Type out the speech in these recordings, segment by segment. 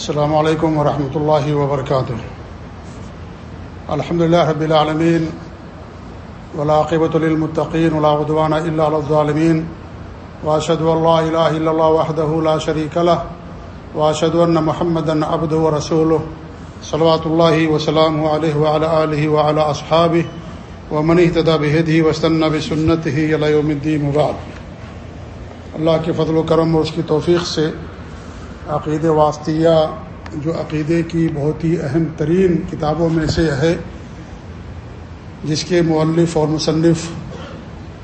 السلام علیکم ورحمۃ اللہ وبرکاتہ الحمد لله رب العالمین ولاقبۃ للمتقین ولا عدوان الا على الظالمين واشهد ان لا اله الا الله وحده لا شريك له واشهد ان محمدا عبده ورسوله، صلوات الله وسلامه عليه وعلى اله وعلى اصحابه ومن اهتدى بهديه واستنى بسنته الى يوم الدين وبعد. اللہ کے فضل و کرم اور اس کی توفیق سے عقید واسطیہ جو عقیدے کی بہت ہی اہم ترین کتابوں میں سے ہے، جس کے مؤلف اور مصنف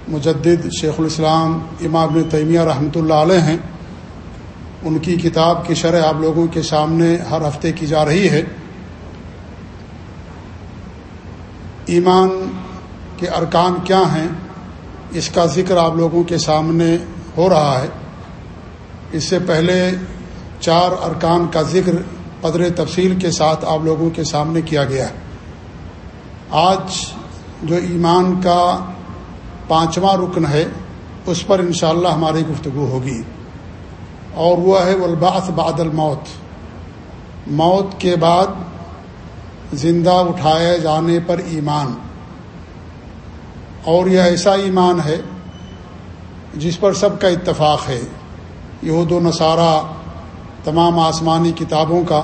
مجدد شیخ الاسلام امام تیمیہ رحمۃ اللہ علیہ ہیں۔ ان کی کتاب کی شرح آپ لوگوں کے سامنے ہر ہفتے کی جا رہی ہے۔ ایمان کے ارکان کیا ہیں؟ اس کا ذکر آپ لوگوں کے سامنے ہو رہا ہے۔ اس سے پہلے چار ارکان کا ذکر قدر تفصیل کے ساتھ آپ لوگوں کے سامنے کیا گیا ہے۔ آج جو ایمان کا پانچواں رکن ہے، اس پر انشاءاللہ ہماری گفتگو ہوگی۔ اور وہ ہے الباس بعد الموت۔ موت کے بعد زندہ اٹھائے جانے پر ایمان۔ اور یہ ایسا ایمان ہے جس پر سب کا اتفاق ہے۔ یہود و نصارہ تمام آسمانی کتابوں کا،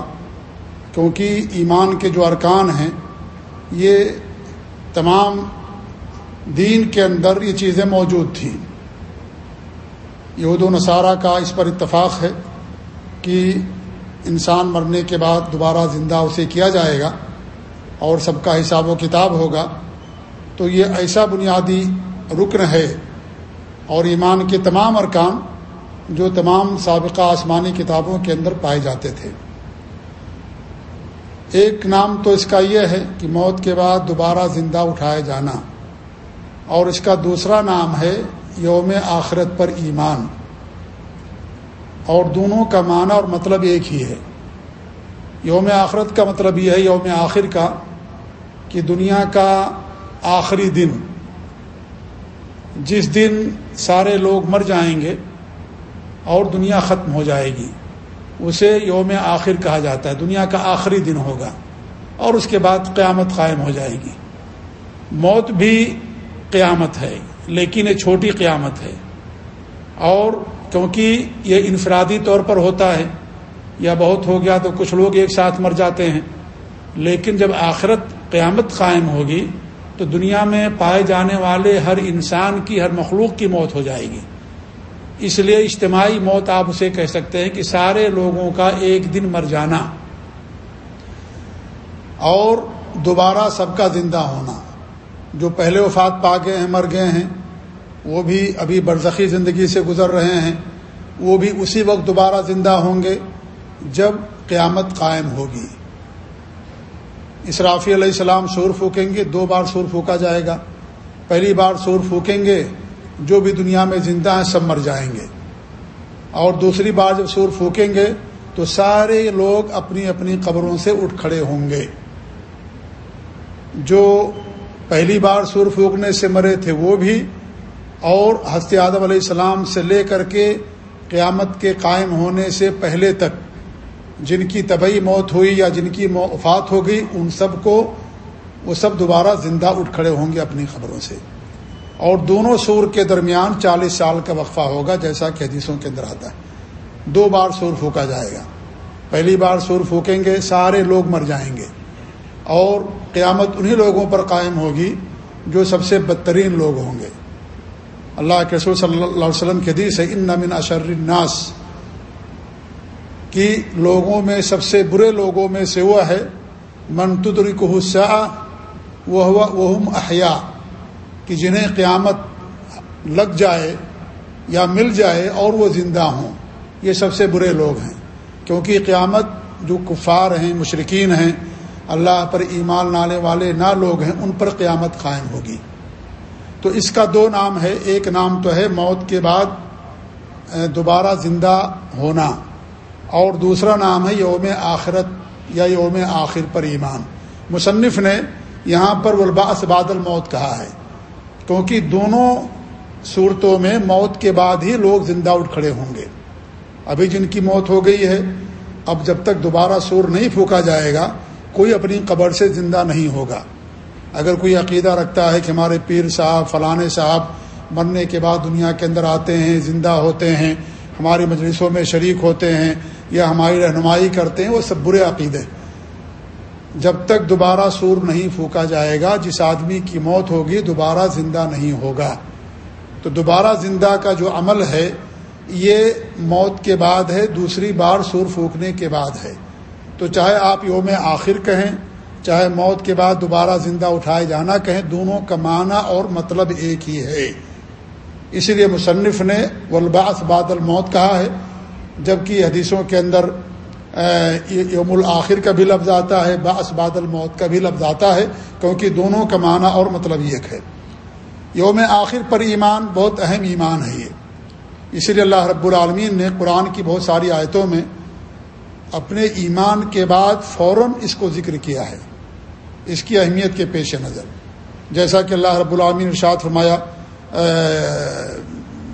کیونکہ ایمان کے جو ارکان ہیں، یہ تمام دین کے اندر یہ چیزیں موجود تھیں۔ یہود و نصارہ کا اس پر اتفاق ہے کہ انسان مرنے کے بعد دوبارہ زندہ اسے کیا جائے گا اور سب کا حساب و کتاب ہوگا۔ تو یہ ایسا بنیادی رکن ہے اور ایمان کے تمام ارکان جو تمام سابقہ آسمانی کتابوں کے اندر پائے جاتے تھے۔ ایک نام تو اس کا یہ ہے کہ موت کے بعد دوبارہ زندہ اٹھائے جانا۔ اور اس کا دوسرا نام ہے یوم آخرت پر ایمان۔ اور دونوں کا معنی اور مطلب ایک ہی ہے۔ یوم آخرت کا مطلب یہ ہے، یوم آخر کا، کہ دنیا کا آخری دن۔ جس دن سارے لوگ مر جائیں گے اور دنیا ختم ہو جائے گی۔ اسے یوم آخر کہا جاتا ہے، دنیا کا آخری دن ہوگا اور اس کے بعد قیامت قائم ہو جائے گی۔ موت بھی قیامت ہے، لیکن یہ چھوٹی قیامت ہے۔ اور کیونکہ یہ انفرادی طور پر ہوتا ہے، یا بہت ہو گیا تو کچھ لوگ ایک ساتھ مر جاتے ہیں۔ لیکن جب آخرت قیامت قائم ہوگی تو دنیا میں پائے جانے والے ہر انسان کی، ہر مخلوق کی موت ہو جائے گی۔ اس لیے اجتماعی موت آپ اسے کہہ سکتے ہیں کہ سارے لوگوں کا ایک دن مر جانا اور دوبارہ سب کا زندہ ہونا۔ جو پہلے وفات پا گئے ہیں، مر گئے ہیں، وہ بھی ابھی برزخی زندگی سے گزر رہے ہیں، وہ بھی اسی وقت دوبارہ زندہ ہوں گے جب قیامت قائم ہوگی۔ اسرافی علیہ السلام سور پھونکیں گے، دو بار سور پھونکا جائے گا۔ پہلی بار سور پھونکیں گے جو بھی دنیا میں زندہ ہیں سب مر جائیں گے۔ اور دوسری بار جب سور پھونکیں گے تو سارے لوگ اپنی اپنی قبروں سے اٹھ کھڑے ہوں گے۔ جو پہلی بار سور پھونکنے سے مرے تھے وہ بھی، اور حضرت آدم علیہ السلام سے لے کر کے قیامت کے قائم ہونے سے پہلے تک، جن کی طبعی موت ہوئی یا جن کی وفات ہو گئی، ان سب کو وہ سب دوبارہ زندہ اٹھ کھڑے ہوں گے اپنی خبروں سے۔ اور دونوں سور کے درمیان چالیس سال کا وقفہ ہوگا، جیسا کہ حدیثوں کے اندر آتا ہے۔ دو بار سور پھونکا جائے گا۔ پہلی بار سور پھونکیں گے، سارے لوگ مر جائیں گے۔ اور قیامت انہی لوگوں پر قائم ہوگی جو سب سے بدترین لوگ ہوں گے۔ اللہ کے رسول صلی اللہ علیہ وسلم کے حدیث ہے، ان نمن اشر الناس کی لوگوں میں، سب سے برے لوگوں میں سے وہ ہے منتدری کو وہ احیا کہ جنہیں قیامت لگ جائے یا مل جائے اور وہ زندہ ہوں، یہ سب سے برے لوگ ہیں۔ کیونکہ قیامت جو کفار ہیں مشرقین ہیں، اللہ پر ایمان نالے والے نہ لوگ ہیں، ان پر قیامت قائم ہوگی۔ تو اس کا دو نام ہے۔ ایک نام تو ہے موت کے بعد دوبارہ زندہ ہونا۔ اور دوسرا نام ہے یوم آخرت یا یوم آخر پر ایمان۔ مصنف نے یہاں پر ولباس بادل موت کہا ہے۔ کیونکہ دونوں صورتوں میں موت کے بعد ہی لوگ زندہ اٹھ کھڑے ہوں گے۔ ابھی جن کی موت ہو گئی ہے، اب جب تک دوبارہ سور نہیں پھونکا جائے گا، کوئی اپنی قبر سے زندہ نہیں ہوگا۔ اگر کوئی عقیدہ رکھتا ہے کہ ہمارے پیر صاحب فلاں صاحب مرنے کے بعد دنیا کے اندر آتے ہیں، زندہ ہوتے ہیں، ہماری مجلسوں میں شریک ہوتے ہیں یا ہماری رہنمائی کرتے ہیں، وہ سب برے عقیدے۔ جب تک دوبارہ سور نہیں پھونکا جائے گا، جس آدمی کی موت ہوگی، دوبارہ زندہ نہیں ہوگا۔ تو دوبارہ زندہ کا جو عمل ہے، یہ موت کے بعد ہے، دوسری بار سور پھونکنے کے بعد ہے۔ تو چاہے آپ یوم آخر کہیں، چاہے موت کے بعد دوبارہ زندہ اٹھائے جانا کہیں، دونوں کا معنی اور مطلب ایک ہی ہے۔ اسی لیے مصنف نے ولباس بعد الموت کہا ہے، جبکہ حدیثوں کے اندر یوم الآخر کا بھی لفظ آتا ہے باس بعد الموت کا بھی لفظ آتا ہے، کیونکہ دونوں کا معنی اور مطلب ایک ہے۔ یوم آخر پر ایمان، بہت اہم ایمان ہے یہ۔ اسی لیے اللہ رب العالمین نے قرآن کی بہت ساری آیتوں میں اپنے ایمان کے بعد فوراً اس کو ذکر کیا ہے۔ اس کی اہمیت کے پیش نظر۔ جیسا کہ اللہ رب العالمین ارشاد فرمایا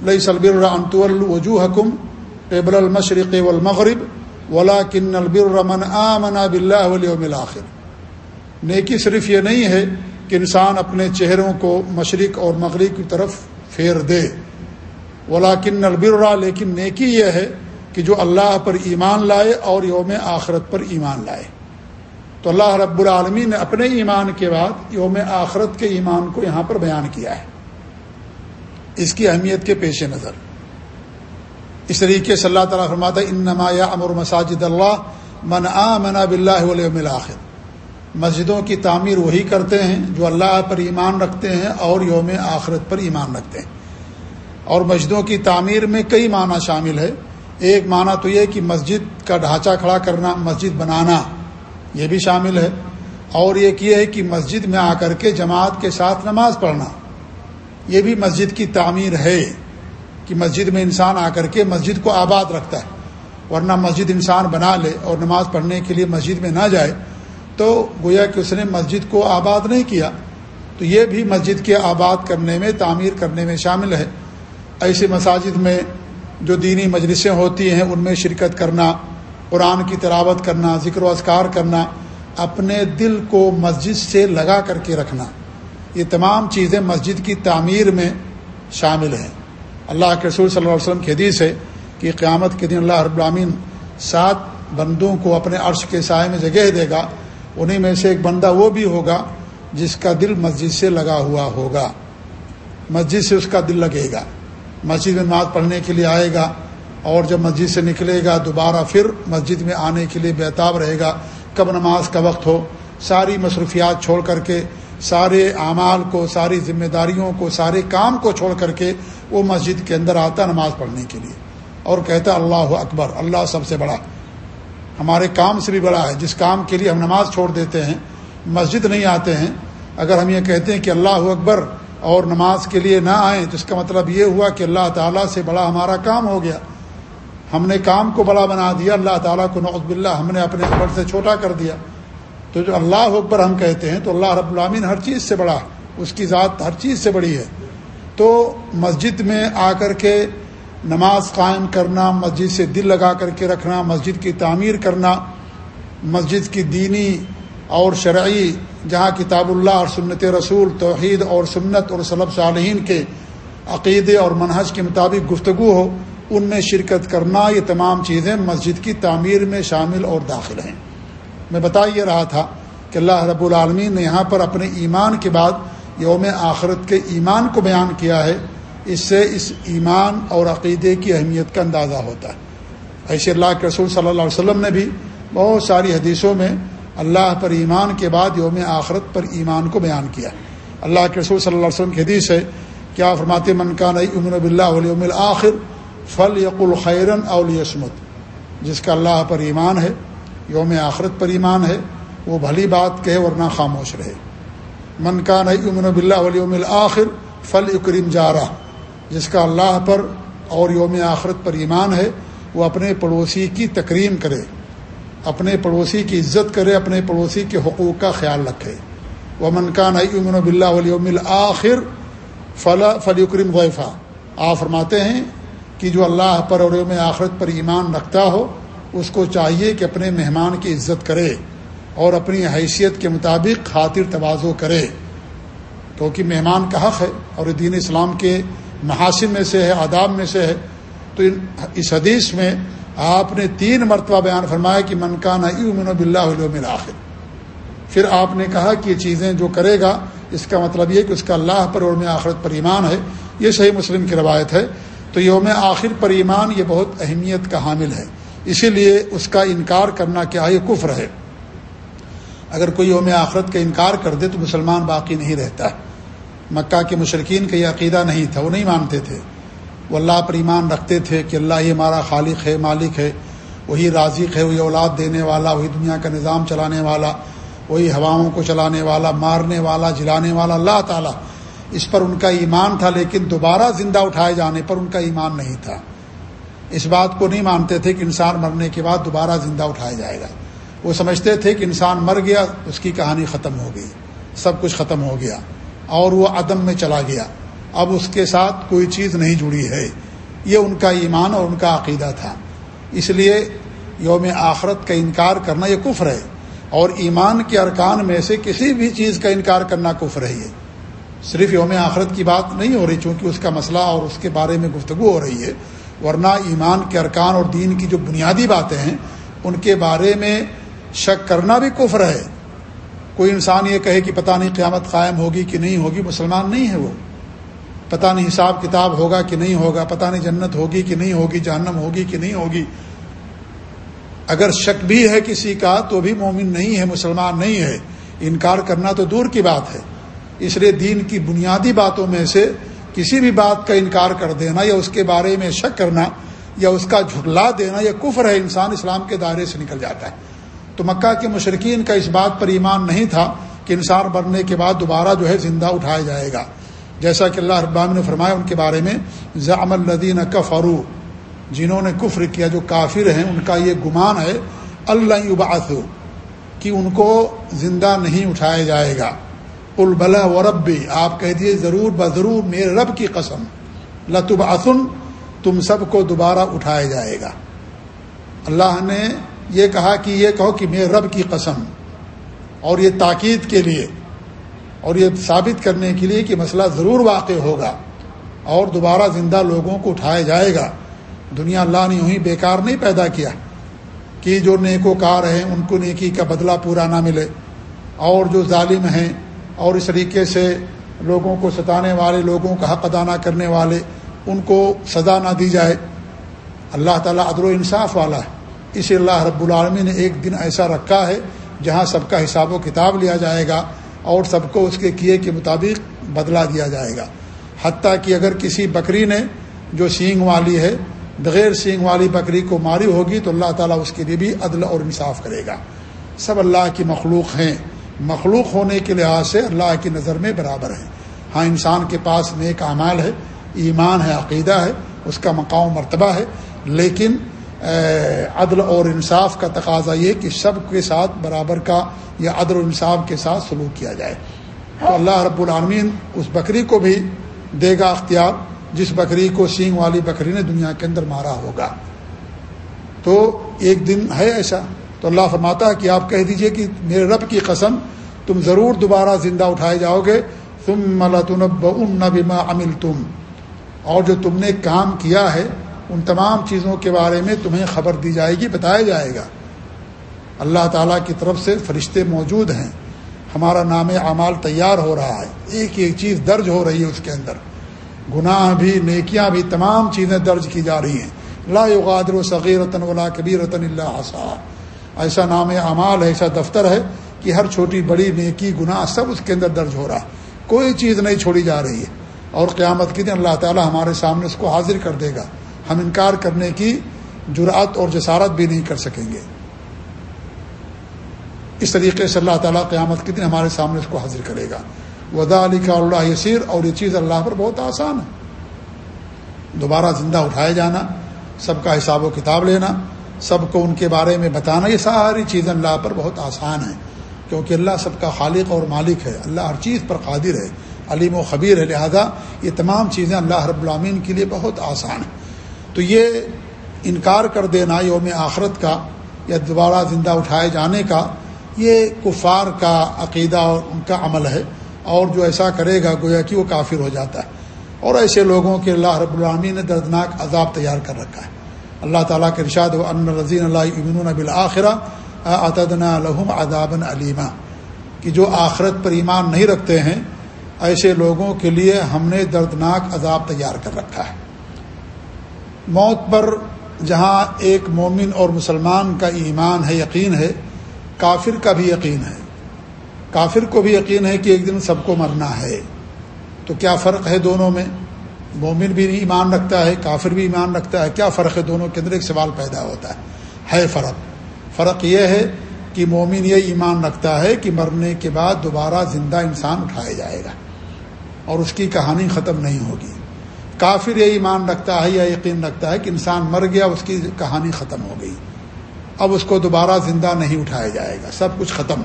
لئی سلبر انطول وجوہ حکم قبل المشرق والمغرب ولا کن البرمن آمنا بلّہ ولیوم الآخر۔ نیکی صرف یہ نہیں ہے کہ انسان اپنے چہروں کو مشرق اور مغرب کی طرف پھیر دے۔ ولا کن البرا لیکن نیکی یہ ہے کہ جو اللہ پر ایمان لائے اور یوم آخرت پر ایمان لائے۔ تو اللہ رب العالمین نے اپنے ایمان کے بعد یوم آخرت کے ایمان کو یہاں پر بیان کیا ہے۔ اس کی اہمیت کے پیش نظر۔ اس طریقے سے اللہ تعالیٰ فرماتا ان نمایاں امر مساجد اللہ من آ منا بلّہ آخر مسجدوں کی تعمیر وہی کرتے ہیں جو اللہ پر ایمان رکھتے ہیں اور یوم آخرت پر ایمان رکھتے ہیں۔ اور مسجدوں کی تعمیر میں کئی معنی شامل ہے ایک معنی تو یہ کہ مسجد کا ڈھانچہ کھڑا کرنا، مسجد بنانا، یہ بھی شامل ہے۔ اور ایک یہ ہے کہ مسجد میں آ کر کے جماعت کے ساتھ نماز پڑھنا، یہ بھی مسجد کی تعمیر ہے۔ کہ مسجد میں انسان آ کر کے مسجد کو آباد رکھتا ہے، ورنہ مسجد انسان بنا لے اور نماز پڑھنے کے لیے مسجد میں نہ جائے، تو گویا کہ اس نے مسجد کو آباد نہیں کیا۔ تو یہ بھی مسجد کے آباد کرنے میں، تعمیر کرنے میں شامل ہے۔ ایسے مساجد میں جو دینی مجلسیں ہوتی ہیں، ان میں شرکت کرنا، قرآن کی تلاوت کرنا، ذکر و اذکار کرنا، اپنے دل کو مسجد سے لگا کر کے رکھنا، یہ تمام چیزیں مسجد کی تعمیر میں شامل ہیں۔ اللہ کے رسول صلی اللہ علیہ وسلم کی حدیث ہے کہ قیامت کے دن اللہ رب العامین سات بندوں کو اپنے عرش کے سائے میں جگہ دے گا انہیں میں سے ایک بندہ وہ بھی ہوگا جس کا دل مسجد سے لگا ہوا ہوگا۔ مسجد سے اس کا دل لگے گا۔ مسجد میں نماز پڑھنے کے لیے آئے گا اور جب مسجد سے نکلے گا، دوبارہ پھر مسجد میں آنے کے لیے بےتاب رہے گا۔ کب نماز کا وقت ہو؟ ساری مصروفیات چھوڑ کر کے سارے اعمال کو، ساری ذمہ داریوں کو، سارے کام کو چھوڑ کر کے وہ مسجد کے اندر آتا نماز پڑھنے کے لیے۔ اور کہتا اللہ اکبر، اللہ سب سے بڑا۔ ہمارے کام سے بھی بڑا ہے۔ جس کام کے لیے ہم نماز چھوڑ دیتے ہیں، مسجد نہیں آتے ہیں، اگر ہم یہ کہتے ہیں کہ اللہ اکبر اور نماز کے لیے نہ آئیں، تو اس کا مطلب یہ ہوا کہ اللہ تعالیٰ سے بڑا ہمارا کام ہو گیا۔ ہم نے کام کو بڑا بنا دیا، اللہ تعالیٰ کو نعوذ باللہ ہم نے اپنے اکبر سے چھوٹا کر دیا۔ تو جو اللہ اکبر ہم کہتے ہیں تو اللہ رب العامین ہر چیز سے بڑا اس کی ذات ہر چیز سے بڑی ہے۔ تو مسجد میں آ کر کے نماز قائم کرنا، مسجد سے دل لگا کر کے رکھنا، مسجد کی تعمیر کرنا، مسجد کی دینی اور شرعی، جہاں کتاب اللہ اور سنت رسول، توحید اور سنت اور صلب صالحین کے عقیدے اور منحص کے مطابق گفتگو ہو، ان میں شرکت کرنا، یہ تمام چیزیں مسجد کی تعمیر میں شامل اور داخل ہیں۔ میں بتا یہ رہا تھا کہ اللہ رب العالمین نے یہاں پر اپنے ایمان کے بعد یوم آخرت کے ایمان کو بیان کیا ہے۔ اس سے اس ایمان اور عقیدے کی اہمیت کا اندازہ ہوتا ہے۔ ایسے اللہ کے رسول صلی اللہ علیہ وسلم نے بھی بہت ساری حدیثوں میں اللہ پر ایمان کے بعد یوم آخرت پر ایمان کو بیان کیا۔ اللہ کے رسول صلی اللہ علیہ وسلم کی حدیث ہے، کیا فرماط من کا نئی امن بلّہ ولیوم الآخر فل یق الخیرن اولیسمت جس کا اللہ پر ایمان ہے یوم آخرت پر ایمان ہے، وہ بھلی بات کہے ورنہ خاموش رہے۔ من کا نئی امن بلّہ ولیوم الآخر فل اکریم جارہ۔ جس کا اللہ پر اور یوم آخرت پر ایمان ہے، وہ اپنے پڑوسی کی تکریم کرے۔ اپنے پڑوسی کی عزت کرے، اپنے پڑوسی کے حقوق کا خیال رکھے۔ وہ من کا نئی امن بلّہ ولیوم الآخر فلا فلی اکریم غیفہ آپ فرماتے ہیں کہ جو اللہ پر اور یوم آخرت پر ایمان رکھتا ہو اس کو چاہیے کہ اپنے مہمان کی عزت کرے اور اپنی حیثیت کے مطابق خاطر توازو کرے۔ کیونکہ مہمان کا حق ہے اور دین اسلام کے محاسن میں سے ہے، آداب میں سے ہے۔ تو اس حدیث میں آپ نے تین مرتبہ بیان فرمایا کہ منکانہ امن بلّہ آخر پھر آپ نے کہا کہ یہ چیزیں جو کرے گا، اس کا مطلب یہ کہ اس کا اللہ پر اور آخرت پر ایمان ہے۔ یہ صحیح مسلم کی روایت ہے۔ تو یوم آخر پر ایمان یہ بہت اہمیت کا حامل ہے۔ اسی لیے اس کا انکار کرنا کیا یہ کفر ہے۔ اگر کوئی یوم آخرت کا انکار کر دے تو مسلمان باقی نہیں رہتا۔ مکہ کے مشرقین کا یہ عقیدہ نہیں تھا، وہ نہیں مانتے تھے۔ وہ اللہ پر ایمان رکھتے تھے کہ اللہ یہ ہمارا خالق ہے، مالک ہے، وہی رازق ہے، وہی اولاد دینے والا، وہی دنیا کا نظام چلانے والا، وہی ہواؤں کو چلانے والا، مارنے والا، جلانے والا۔ اللہ تعالیٰ اس پر ان کا ایمان تھا، لیکن دوبارہ زندہ اٹھائے جانے پر ان کا ایمان نہیں تھا۔ اس بات کو نہیں مانتے تھے کہ انسان مرنے کے بعد دوبارہ زندہ اٹھایا جائے گا۔ وہ سمجھتے تھے کہ انسان مر گیا، اس کی کہانی ختم ہو گئی، سب کچھ ختم ہو گیا اور وہ عدم میں چلا گیا۔ اب اس کے ساتھ کوئی چیز نہیں جڑی ہے۔ یہ ان کا ایمان اور ان کا عقیدہ تھا۔ اس لیے یوم آخرت کا انکار کرنا یہ کفر ہے۔ اور ایمان کے ارکان میں سے کسی بھی چیز کا انکار کرنا کفر ہے یہ۔ صرف یوم آخرت کی بات نہیں ہو رہی، چونکہ اس کا مسئلہ اور اس کے بارے میں گفتگو ہو رہی ہے۔ ورنہ ایمان کے ارکان اور دین کی جو بنیادی باتیں ہیں، ان کے بارے میں شک کرنا بھی کفر ہے۔ کوئی انسان یہ کہے کہ پتہ نہیں قیامت قائم ہوگی کہ نہیں ہوگی، مسلمان نہیں ہے وہ۔ پتہ نہیں حساب کتاب ہوگا کہ نہیں ہوگا، پتہ نہیں جنت ہوگی کہ نہیں ہوگی، جہنم ہوگی کہ نہیں ہوگی۔ اگر شک بھی ہے کسی کا تو بھی مومن نہیں ہے، مسلمان نہیں ہے۔ انکار کرنا تو دور کی بات ہے۔ اس لیے دین کی بنیادی باتوں میں سے کسی بھی بات کا انکار کر دینا یا اس کے بارے میں شک کرنا یا اس کا جھٹلا دینا یا کفر ہے، انسان اسلام کے دائرے سے نکل جاتا ہے۔ تو مکہ کے مشرقین کا اس بات پر ایمان نہیں تھا کہ انسان مرنے کے بعد دوبارہ جو ہے زندہ اٹھایا جائے گا۔ جیسا کہ اللہ ربام نے فرمایا ان کے بارے میں ضام الدین کفرو جنہوں نے کفر کیا، جو کافر ہیں، ان کا یہ گمان ہے، اللہ اباث کہ ان کو زندہ نہیں اٹھایا جائے گا۔ البلا و ربی آپ کہہ دیے ضرور بضرور میرے رب کی قسم لطب تم سب کو دوبارہ اٹھایا جائے گا۔ اللہ نے یہ کہا کہ یہ کہو کہ میرے رب کی قسم۔ اور یہ تاکید کے لیے، اور یہ ثابت کرنے کے لیے کہ مسئلہ ضرور واقع ہوگا، اور دوبارہ زندہ لوگوں کو اٹھایا جائے گا۔ دنیا اللہ نے یوں ہی بیکار نہیں پیدا کیا کہ جو نیکو کار ہیں، ان کو نیکی کا بدلہ پورا نہ ملے، اور جو ظالم ہیں اور اس طریقے سے لوگوں کو ستانے والے، لوگوں کا حق ادا نہ کرنے والے، ان کو سزا نہ دی جائے۔ اللہ تعالیٰ عدل و انصاف والا ہے۔ اسی اللہ رب العالمین نے ایک دن ایسا رکھا ہے جہاں سب کا حساب و کتاب لیا جائے گا اور سب کو اس کے کیے کے مطابق بدلا دیا جائے گا۔ حتیٰ کہ اگر کسی بکری نے جو سینگ والی ہے، بغیر سینگ والی بکری کو ماری ہوگی تو اللہ تعالیٰ اس کے لیے بھی عدل اور انصاف کرے گا۔ سب اللہ کی مخلوق ہیں۔ مخلوق ہونے کے لحاظ سے اللہ کی نظر میں برابر ہیں ہاں انسان کے پاس نیک اعمال ہے، ایمان ہے، عقیدہ ہے، اس کا مقام مرتبہ ہے، لیکن عدل اور انصاف کا تقاضا یہ کہ سب کے ساتھ برابر کا یا عدل و انصاف کے ساتھ سلوک کیا جائے۔ تو اللہ رب العالمین اس بکری کو بھی دے گا اختیار، جس بکری کو سینگ والی بکری نے دنیا کے اندر مارا ہوگا۔ تو ایک دن ہے ایسا۔ تو اللہ فرماتا ہے کہ آپ کہہ دیجیے کہ میرے رب کی قسم، تم ضرور دوبارہ زندہ اٹھائے جاؤ گے۔ تم ملتنب ان بما امل تم اور جو تم نے کام کیا ہے، ان تمام چیزوں کے بارے میں تمہیں خبر دی جائے گی، بتایا جائے گا۔ اللہ تعالیٰ کی طرف سے فرشتے موجود ہیں۔ ہمارا نام اعمال تیار ہو رہا ہے۔ ایک ایک چیز درج ہو رہی ہے اس کے اندر۔ گناہ بھی، نیکیاں بھی، تمام چیزیں درج کی جا رہی ہیں۔ لا یغادر و صغیر رتن ولا کبیر رتن اللہ حسا ایسا نام اعمال ہے، ایسا دفتر ہے کہ ہر چھوٹی بڑی نیکی گناہ سب اس کے اندر درج ہو رہا کوئی چیز نہیں چھوڑی جا رہی ہے۔ اور قیامت کے دن اللہ تعالی ہمارے سامنے اس کو حاضر کر دے گا۔ ہم انکار کرنے کی جرات اور جسارت بھی نہیں کر سکیں گے۔ اس طریقے سے اللہ تعالیٰ قیامت کے دن ہمارے سامنے اس کو حاضر کرے گا۔ ودا علی کا اللہ یسیر اور یہ چیز اللہ پر بہت آسان ہے۔ دوبارہ زندہ اٹھائے جانا، سب کا حساب و کتاب لینا سب کو ان کے بارے میں بتانا، یہ ساری چیزیں اللہ پر بہت آسان ہیں، کیونکہ اللہ سب کا خالق اور مالک ہے، اللہ ہر چیز پر قادر ہے، علیم و خبیر ہے، لہذا یہ تمام چیزیں اللہ رب العامین کے لیے بہت آسان ہیں۔ تو یہ انکار کر دینا یوم آخرت کا، یا دوبارہ زندہ اٹھائے جانے کا، یہ کفار کا عقیدہ اور ان کا عمل ہے۔ اور جو ایسا کرے گا، گویا کہ وہ کافر ہو جاتا ہے۔ اور ایسے لوگوں کے اللہ رب العامی نے دردناک عذاب تیار کر رکھا ہے۔ اللہ تعالیٰ کے ارشاد و ان رضین اللہ امن بالآخرہ عطدنا لہم ادابن علیمہ کہ جو آخرت پر ایمان نہیں رکھتے ہیں، ایسے لوگوں کے لیے ہم نے دردناک عذاب تیار کر رکھا ہے۔ موت پر جہاں ایک مومن اور مسلمان کا ایمان ہے، یقین ہے، کافر کا بھی یقین ہے۔ کافر کو بھی یقین ہے کہ ایک دن سب کو مرنا ہے۔ تو کیا فرق ہے دونوں میں؟ مومن بھی ایمان رکھتا ہے، کافر بھی ایمان رکھتا ہے، کیا فرق ہے؟ دونوں کے اندر ایک سوال پیدا ہوتا ہے۔ ہے فرق۔ فرق یہ ہے کہ مومن یہ ایمان رکھتا ہے کہ مرنے کے بعد دوبارہ زندہ انسان اٹھایا جائے گا اور اس کی کہانی ختم نہیں ہوگی۔ کافر یہ ایمان رکھتا ہے یا یقین رکھتا ہے کہ انسان مر گیا، اس کی کہانی ختم ہو گئی۔ اب اس کو دوبارہ زندہ نہیں اٹھایا جائے گا۔ سب کچھ ختم۔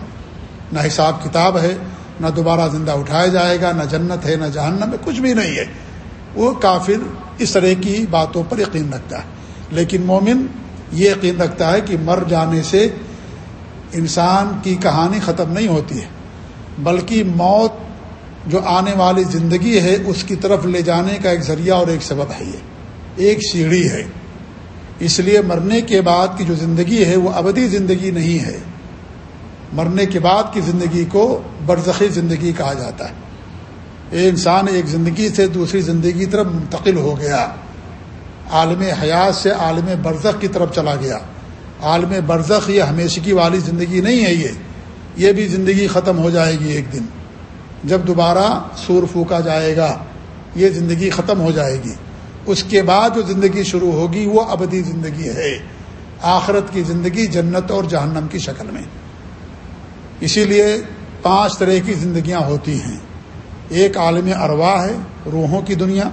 نہ حساب کتاب ہے، نہ دوبارہ زندہ اٹھایا جائے گا، نہ جنت ہے، نہ جہنم ہے، کچھ بھی نہیں ہے۔ وہ کافر اس طرح کی باتوں پر یقین رکھتا ہے۔ لیکن مومن یہ یقین رکھتا ہے کہ مر جانے سے انسان کی کہانی ختم نہیں ہوتی ہے، بلکہ موت جو آنے والی زندگی ہے، اس کی طرف لے جانے کا ایک ذریعہ اور ایک سبب ہے یہ۔ ایک سیڑھی ہے۔ اس لیے مرنے کے بعد کی جو زندگی ہے، وہ ابدی زندگی نہیں ہے۔ مرنے کے بعد کی زندگی کو برزخی زندگی کہا جاتا ہے۔ یہ انسان ایک زندگی سے دوسری زندگی کی طرف منتقل ہو گیا۔ عالم حیات سے عالم برزخ کی طرف چلا گیا۔ عالم برزخ یہ ہمیشگی والی زندگی نہیں ہے یہ۔ یہ بھی زندگی ختم ہو جائے گی ایک دن۔ جب دوبارہ سور پھونکا جائے گا، یہ زندگی ختم ہو جائے گی۔ اس کے بعد جو زندگی شروع ہوگی، وہ ابدی زندگی ہے۔ آخرت کی زندگی جنت اور جہنم کی شکل میں۔ اسی لیے پانچ طرح کی زندگیاں ہوتی ہیں۔ ایک عالم اروا ہے، روحوں کی دنیا۔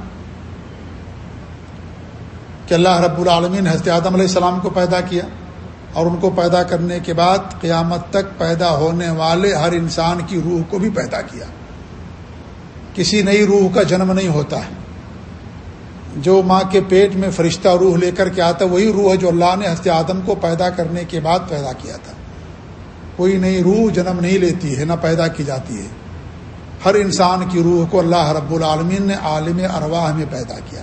کہ اللہ رب العالمین حضرت آدم علیہ السلام کو پیدا کیا اور ان کو پیدا کرنے کے بعد قیامت تک پیدا ہونے والے ہر انسان کی روح کو بھی پیدا کیا۔ کسی نئی روح کا جنم نہیں ہوتا ہے۔ جو ماں کے پیٹ میں فرشتہ روح لے کر کے آتا وہی روح ہے جو اللہ نے ہست آدم کو پیدا کرنے کے بعد پیدا کیا تھا۔ کوئی نئی روح جنم نہیں لیتی ہے، نہ پیدا کی جاتی ہے۔ ہر انسان کی روح کو اللہ رب العالمین نے عالم ارواح میں پیدا کیا۔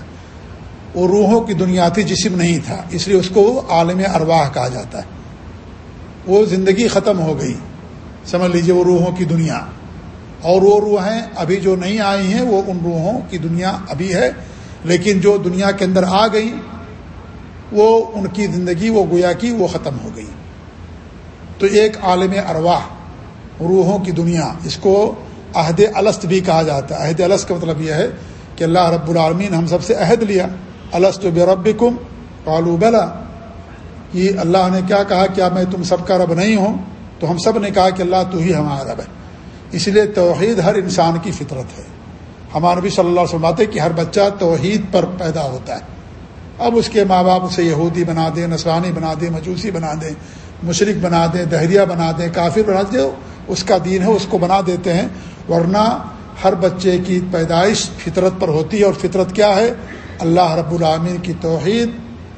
وہ روحوں کی دنیا تھی جسم نہیں تھا، اس لیے اس کو عالم ارواح کہا جاتا ہے۔ وہ زندگی ختم ہو گئی۔ سمجھ لیجیے وہ روحوں کی دنیا۔ اور وہ روحیں ابھی جو نہیں آئی ہیں، وہ ان روحوں کی دنیا ابھی ہے۔ لیکن جو دنیا کے اندر آ گئی، وہ ان کی زندگی، وہ گویا کی وہ ختم ہو گئی۔ تو ایک عالم ارواح، روحوں کی دنیا، اس کو عہد الست بھی کہا جاتا ہے۔ عہد الست کا مطلب یہ ہے کہ اللہ رب العالمین ہم سب سے عہد لیا۔ السط و رب کم قالو بلا کہ اللہ نے کیا کہا؟ کیا میں تم سب کا رب نہیں ہوں؟ تو ہم سب نے کہا کہ اللہ تو ہی ہمارا رب ہے۔ اس لیے توحید ہر انسان کی فطرت ہے۔ ہمارے نبی صلی اللہ علیہ وسلم کہ ہر بچہ توحید پر پیدا ہوتا ہے۔ اب اس کے ماں باپ اسے یہودی بنا دیں نسوانی بنا دیں، مجوسی بنا دیں مشرق بنا دیں، دہریہ بنا دیں، کافر بنا دیں اس کا دین ہے اس کو بنا دیتے ہیں۔ ورنہ ہر بچے کی پیدائش فطرت پر ہوتی ہے اور فطرت کیا ہے؟ اللہ رب العامین کی توحید،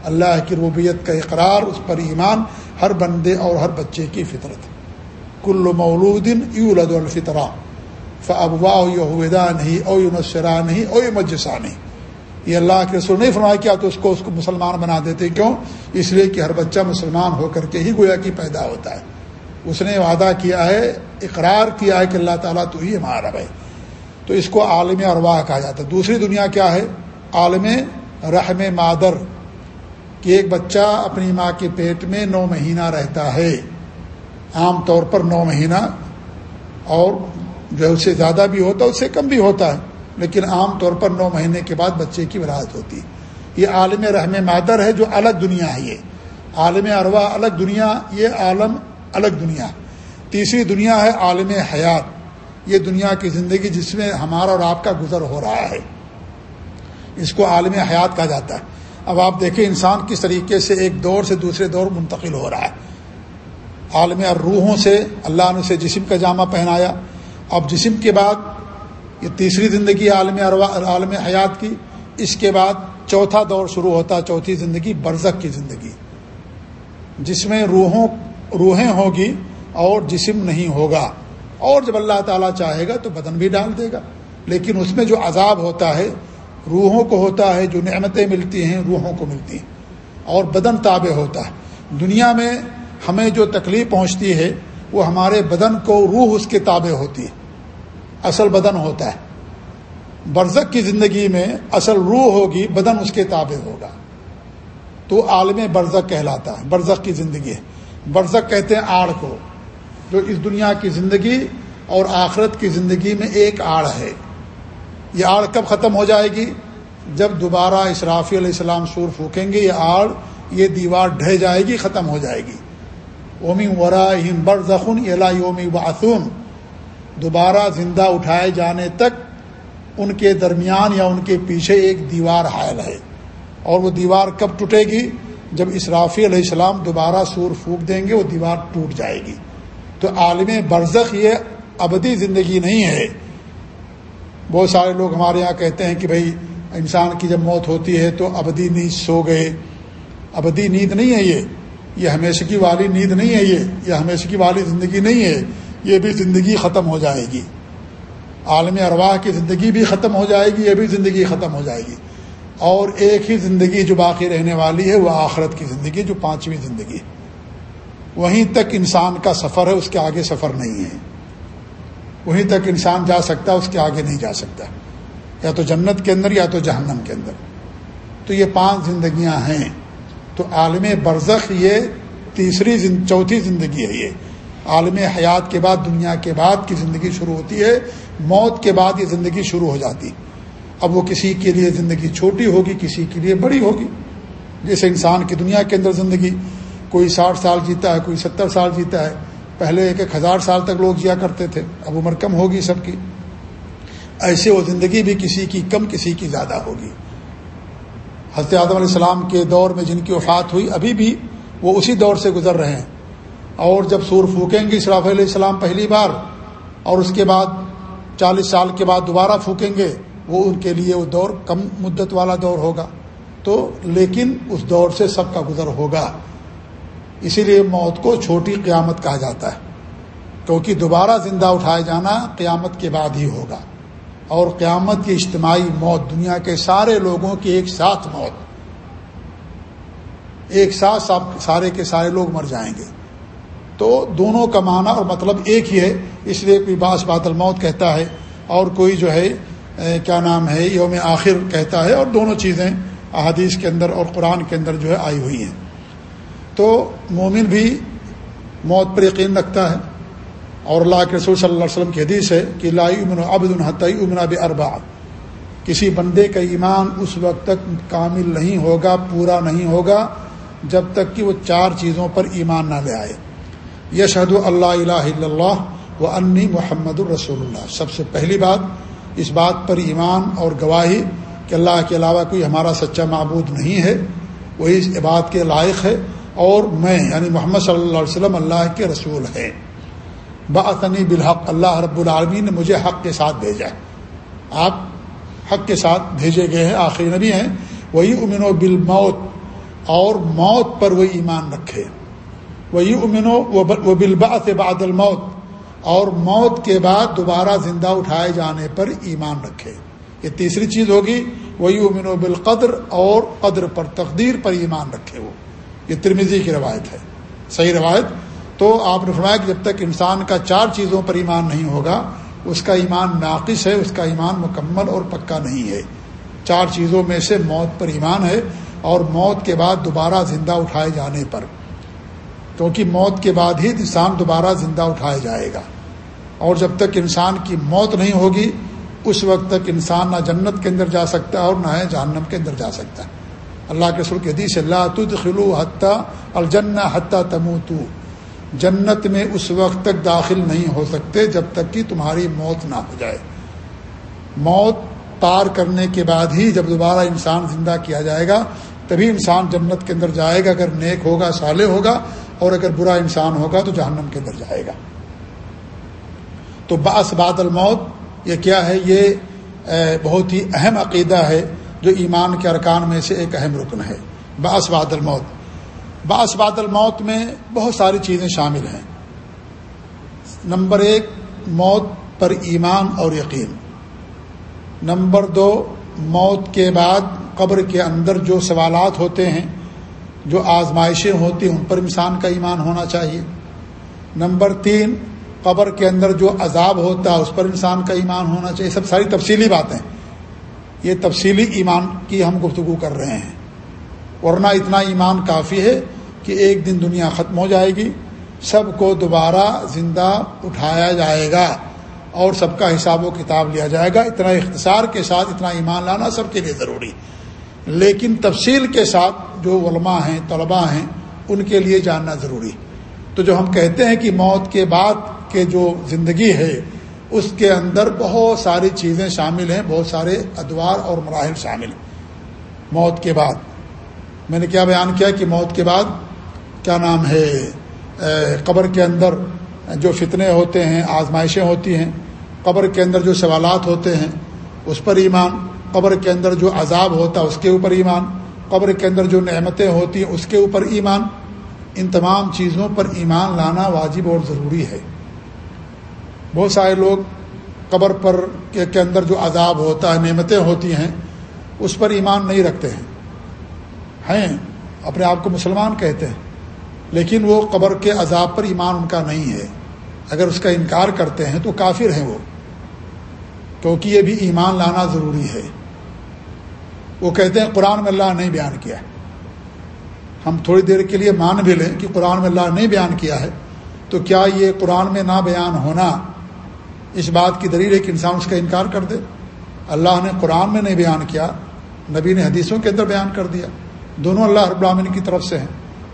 اللہ کی ربوبیت کا اقرار، اس پر ایمان، ہر بندے اور ہر بچے کی فطرت۔ کل مولود یولد الفطرہ فبوا یودا نہیں او یونسرا نہیں او مجسا نہیں یہ اللہ کے رسول نہیں فرمایا کیا تو اس کو اس کو مسلمان بنا دیتے کیوں؟ اس لیے کہ ہر بچہ مسلمان ہو کر کے ہی گویا کی پیدا ہوتا ہے۔ اس نے وعدہ کیا ہے، اقرار کیا ہے کہ اللہ تعالیٰ تو ہی ہمارا ہے۔ تو اس کو عالم ارواح کہا جاتا ہے۔ دوسری دنیا کیا ہے؟ عالم رحم مادر، کہ ایک بچہ اپنی ماں کے پیٹ میں نو مہینہ رہتا ہے۔ عام طور پر نو مہینہ، اور جو اس سے زیادہ بھی ہوتا ہے اس سے کم بھی ہوتا ہے، لیکن عام طور پر نو مہینے کے بعد بچے کی وراثت ہوتی ہے۔ یہ عالم رحم مادر ہے جو الگ دنیا ہے یہ۔ عالم اروا الگ دنیا، یہ عالم الگ دنیا۔ تیسری دنیا ہے عالم حیات۔ یہ دنیا کی زندگی جس میں ہمارا اور آپ کا گزر ہو رہا ہے۔ اس کو عالم حیات کہا جاتا ہے۔ اب آپ دیکھیں انسان کس طریقے سے ایک دور سے دوسرے دور منتقل ہو رہا ہے۔ عالم روحوں سے اللہ نے اسے جسم کا جامع پہنایا۔ اب جسم کے بعد یہ تیسری زندگی عالم عالم حیات کی۔ اس کے بعد چوتھا دور شروع ہوتا چوتھی زندگی برزک کی زندگی۔ جس میں روحوں روحیں ہوگی اور جسم نہیں ہوگا۔ اور جب اللہ تعالیٰ چاہے گا تو بدن بھی ڈال دے گا۔ لیکن اس میں جو عذاب ہوتا ہے، روحوں کو ہوتا ہے، جو نعمتیں ملتی ہیں، روحوں کو ملتی ہیں۔ اور بدن تابع ہوتا ہے۔ دنیا میں ہمیں جو تکلیف پہنچتی ہے، وہ ہمارے بدن کو روح اس کے تابع ہوتی ہے۔ اصل بدن ہوتا ہے۔ برزک کی زندگی میں اصل روح ہوگی، بدن اس کے تابع ہوگا۔ تو عالم برزک کہلاتا ہے برزک کی زندگی ہے۔ برزک کہتے ہیں آڑ کو، جو اس دنیا کی زندگی اور آخرت کی زندگی میں ایک آڑ ہے۔ یہ آڑ کب ختم ہو جائے گی؟ جب دوبارہ اسرافی علیہ السلام سور پھونکیں گے، یہ آڑ، یہ دیوار ڈھہ جائے گی، ختم ہو جائے گی۔ اومی ورا برزخن الا یومی واسون دوبارہ زندہ اٹھائے جانے تک ان کے درمیان یا ان کے پیچھے ایک دیوار حائل ہے۔ اور وہ دیوار کب ٹوٹے گی؟ جب اسرافی علیہ السلام دوبارہ سور پھونک دیں گے، وہ دیوار ٹوٹ جائے گی۔ تو عالم برزخ یہ ابدی زندگی نہیں ہے۔ بہت سارے لوگ ہمارے یہاں کہتے ہیں کہ بھائی، انسان کی جب موت ہوتی ہے تو ابدی نیند سو گئے۔ ابدی نیند نہیں ہے یہ۔ یہ ہمیشہ کی والی نیند نہیں ہے یہ۔ یہ ہمیشہ کی والی زندگی نہیں ہے۔ یہ بھی زندگی ختم ہو جائے گی۔ عالم ارواح کی زندگی بھی ختم ہو جائے گی، یہ بھی زندگی ختم ہو جائے گی۔ اور ایک ہی زندگی جو باقی رہنے والی ہے وہ آخرت کی زندگی جو پانچویں زندگی ہے۔ وہیں تک انسان کا سفر ہے، اس کے آگے سفر نہیں ہے۔ وہیں تک انسان جا سکتا ہے، اس کے آگے نہیں جا سکتا۔ یا تو جنت کے اندر یا تو جہنم کے اندر۔ تو یہ پانچ زندگیاں ہیں۔ تو عالم برزخ یہ تیسری زند... چوتھی زندگی ہے یہ۔ عالم حیات کے بعد، دنیا کے بعد کی زندگی شروع ہوتی ہے، موت کے بعد یہ زندگی شروع ہو جاتی۔ اب وہ کسی کے لیے زندگی چھوٹی ہوگی، کسی کے لیے بڑی ہوگی۔ جیسے انسان کی دنیا کے اندر زندگی کوئی ساٹھ سال جیتا ہے، کوئی ستر سال جیتا ہے، پہلے ایک ایک ہزار سال تک لوگ جیا کرتے تھے، اب عمر کم ہوگی سب کی۔ ایسے وہ زندگی بھی کسی کی کم، کسی کی زیادہ ہوگی۔ حضرت آدم علیہ السلام کے دور میں جن کی وفات ہوئی، ابھی بھی وہ اسی دور سے گزر رہے ہیں۔ اور جب سور پھونکیں گے اسراف علیہ السلام پہلی بار، اور اس کے بعد چالیس سال کے بعد دوبارہ پھونکیں گے وہ ان کے لیے وہ دور کم مدت والا دور ہوگا۔ تو لیکن اس دور سے سب کا گزر ہوگا۔ اسی لیے موت کو چھوٹی قیامت کہا جاتا ہے۔ کیونکہ دوبارہ زندہ اٹھائے جانا قیامت کے بعد ہی ہوگا۔ اور قیامت کی اجتماعی موت، دنیا کے سارے لوگوں کی ایک ساتھ موت۔ ایک ساتھ سارے کے سارے لوگ مر جائیں گے۔ تو دونوں کا معنی اور مطلب ایک ہی ہے۔ اس لیے کوئی باس بات الموت کہتا ہے اور کوئی جو ہے کیا نام ہے، یوم آخر کہتا ہے، اور دونوں چیزیں احادیث کے اندر اور قرآن کے اندر جو ہے آئی ہوئی ہیں۔ تو مومن بھی موت پر یقین رکھتا ہے، اور اللہ کے رسول صلی اللہ علیہ وسلم کی حدیث ہے کہ لائی امن عبد الحطی امن اب اربا کسی بندے کا ایمان اس وقت تک کامل نہیں ہوگا، پورا نہیں ہوگا، جب تک کہ وہ چار چیزوں پر ایمان نہ لے آئے۔ یشہد اللہ الہ الا اللہ و انی محمد الرسول اللہ۔ سب سے پہلی بات اس بات پر ایمان اور گواہی کہ اللہ کے علاوہ کوئی ہمارا سچا معبود نہیں ہے، وہی اس بات کے لائق ہے اور میں یعنی محمد صلی اللہ علیہ وسلم، اللہ کے رسول ہے باطنی بالحق، اللہ رب العالمین نے مجھے حق کے ساتھ بھیجا آپ حق کے ساتھ بھیجے گئے ہیں، آخری نبی ہیں۔ وہی امن و بالموت، اور موت پر وہی ایمان رکھے۔ وہی امن و بالبا سے بعد الموت اور موت کے بعد دوبارہ زندہ اٹھائے جانے پر ایمان رکھے۔ یہ تیسری چیز ہوگی وہی امن و بالقدر اور قدر پر تقدیر پر ایمان رکھے وہ۔ یہ ترمیزی کی روایت ہے۔ صحیح روایت۔ تو آپ نے فرمایا کہ جب تک انسان کا چار چیزوں پر ایمان نہیں ہوگا، اس کا ایمان ناقص ہے، اس کا ایمان مکمل اور پکا نہیں ہے۔ چار چیزوں میں سے موت پر ایمان ہے اور موت کے بعد دوبارہ زندہ اٹھائے جانے پر۔ کیونکہ موت کے بعد ہی انسان دوبارہ زندہ اٹھایا جائے گا۔ اور جب تک انسان کی موت نہیں ہوگی، اس وقت تک انسان نہ جنت کے اندر جا سکتا ہے اور نہ جہنم کے اندر جا سکتا۔ ہے اللہ کے سر کے حدیث اللہ تدخلو حتیٰ الجن حتیٰ تمو جنت میں اس وقت تک داخل نہیں ہو سکتے جب تک کہ تمہاری موت نہ ہو جائے۔ موت پار کرنے کے بعد ہی جب دوبارہ انسان زندہ کیا جائے گا، تبھی انسان جنت کے اندر جائے گا۔ اگر نیک ہوگا، صالح ہوگا اور اگر برا انسان ہوگا تو جہنم کے اندر جائے گا۔ تو باس باد الموت، یہ کیا ہے؟ یہ بہت ہی اہم عقیدہ ہے جو ایمان کے ارکان میں سے ایک اہم رکن ہے۔ باس باد الموت۔ باس باد الموت میں بہت ساری چیزیں شامل ہیں۔ نمبر ایک، موت پر ایمان اور یقین۔ نمبر دو، موت کے بعد قبر کے اندر جو سوالات ہوتے ہیں جو آزمائشیں ہوتی ہیں، ان پر انسان کا ایمان ہونا چاہیے۔ نمبر تین، قبر کے اندر جو عذاب ہوتا ہے، اس پر انسان کا ایمان ہونا چاہیے۔ سب ساری تفصیلی باتیں۔ یہ تفصیلی ایمان کی ہم گفتگو کر رہے ہیں۔ ورنہ اتنا ایمان کافی ہے کہ ایک دن دنیا ختم ہو جائے گی۔ سب کو دوبارہ زندہ اٹھایا جائے گا اور سب کا حساب و کتاب لیا جائے گا۔ اتنا اختصار کے ساتھ، اتنا ایمان لانا سب کے لیے ضروری۔ لیکن تفصیل کے ساتھ جو علماء ہیں، طلباء ہیں، ان کے لیے جاننا ضروری تو جو ہم کہتے ہیں کہ موت کے بعد کے جو زندگی ہے، اس کے اندر بہت ساری چیزیں شامل ہیں، بہت سارے ادوار اور مراحل شامل ہیں۔ موت کے بعد۔ میں نے کیا بیان کیا کہ موت کے بعد کیا نام ہے؟ قبر کے اندر جو فتنے ہوتے ہیں، آزمائشیں ہوتی ہیں، قبر کے اندر جو سوالات ہوتے ہیں، اس پر ایمان، قبر کے اندر جو عذاب ہوتا ہے، اس کے اوپر ایمان۔ قبر کے اندر جو نعمتیں ہوتی ہیں، اس کے اوپر ایمان، ان تمام چیزوں پر ایمان لانا واجب اور ضروری ہے۔ بہت سارے لوگ قبر پر کے اندر جو عذاب ہوتا ہے، نعمتیں ہوتی ہیں، اس پر ایمان نہیں رکھتے ہیں۔ ہیں، اپنے آپ کو مسلمان کہتے ہیں، لیکن وہ قبر کے عذاب پر ایمان ان کا نہیں ہے۔ اگر اس کا انکار کرتے ہیں تو کافر ہیں وہ، کیونکہ یہ بھی ایمان لانا ضروری ہے۔ وہ کہتے ہیں قرآن میں اللہ نہیں بیان کیا ہے۔ ہم تھوڑی دیر کے لیے مان بھی لیں کہ قرآن میں اللہ نہیں بیان کیا ہے۔ تو کیا یہ قرآن میں نہ بیان ہونا اس بات کی دلیل ہے کہ انسان اس کا انکار کر دے؟ اللہ نے قرآن میں نہیں بیان کیا، نبی نے حدیثوں کے اندر بیان کر دیا۔ دونوں اللہ رب العالمین کی طرف سے ہیں۔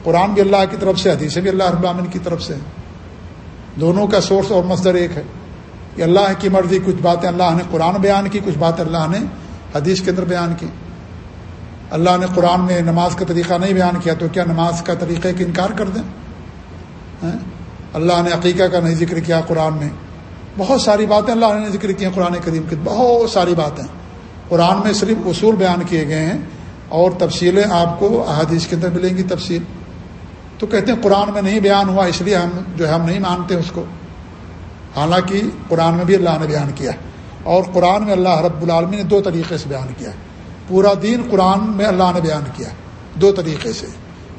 قرآن بھی اللہ کی طرف سے، حدیثیں بھی اللہ رب العالمین کی طرف سے ہیں۔ دونوں کا سورس اور مصدر ایک ہے۔ کہ اللہ کی مرضی، کچھ باتیں اللہ نے قرآن بیان کی، کچھ باتیں اللہ نے حدیث کے اندر بیان کی۔ اللہ نے قرآن میں نماز کا طریقہ نہیں بیان کیا تو کیا نماز کا طریقہ کا انکار کر دیں؟ ہاں؟ اللہ نے عقیقہ کا نہیں ذکر کیا قرآن میں۔ بہت ساری باتیں اللہ نے ذکر کی ہیں قرآن کریم کی بہت ساری باتیں۔ قرآن میں صرف اصول بیان کیے گئے ہیں اور تفصیلیں آپ کو احادیث کے اندر ملیں گی تفصیل۔ تو کہتے ہیں قرآن میں نہیں بیان ہوا، اس لیے ہم جو ہے ہم نہیں مانتے اس کو۔ حالانکہ قرآن میں بھی اللہ نے بیان کیا اور قرآن میں اللہ رب العالمین نے دو طریقے سے بیان کیا پورا دین قرآن میں اللہ نے بیان کیا دو طریقے سے۔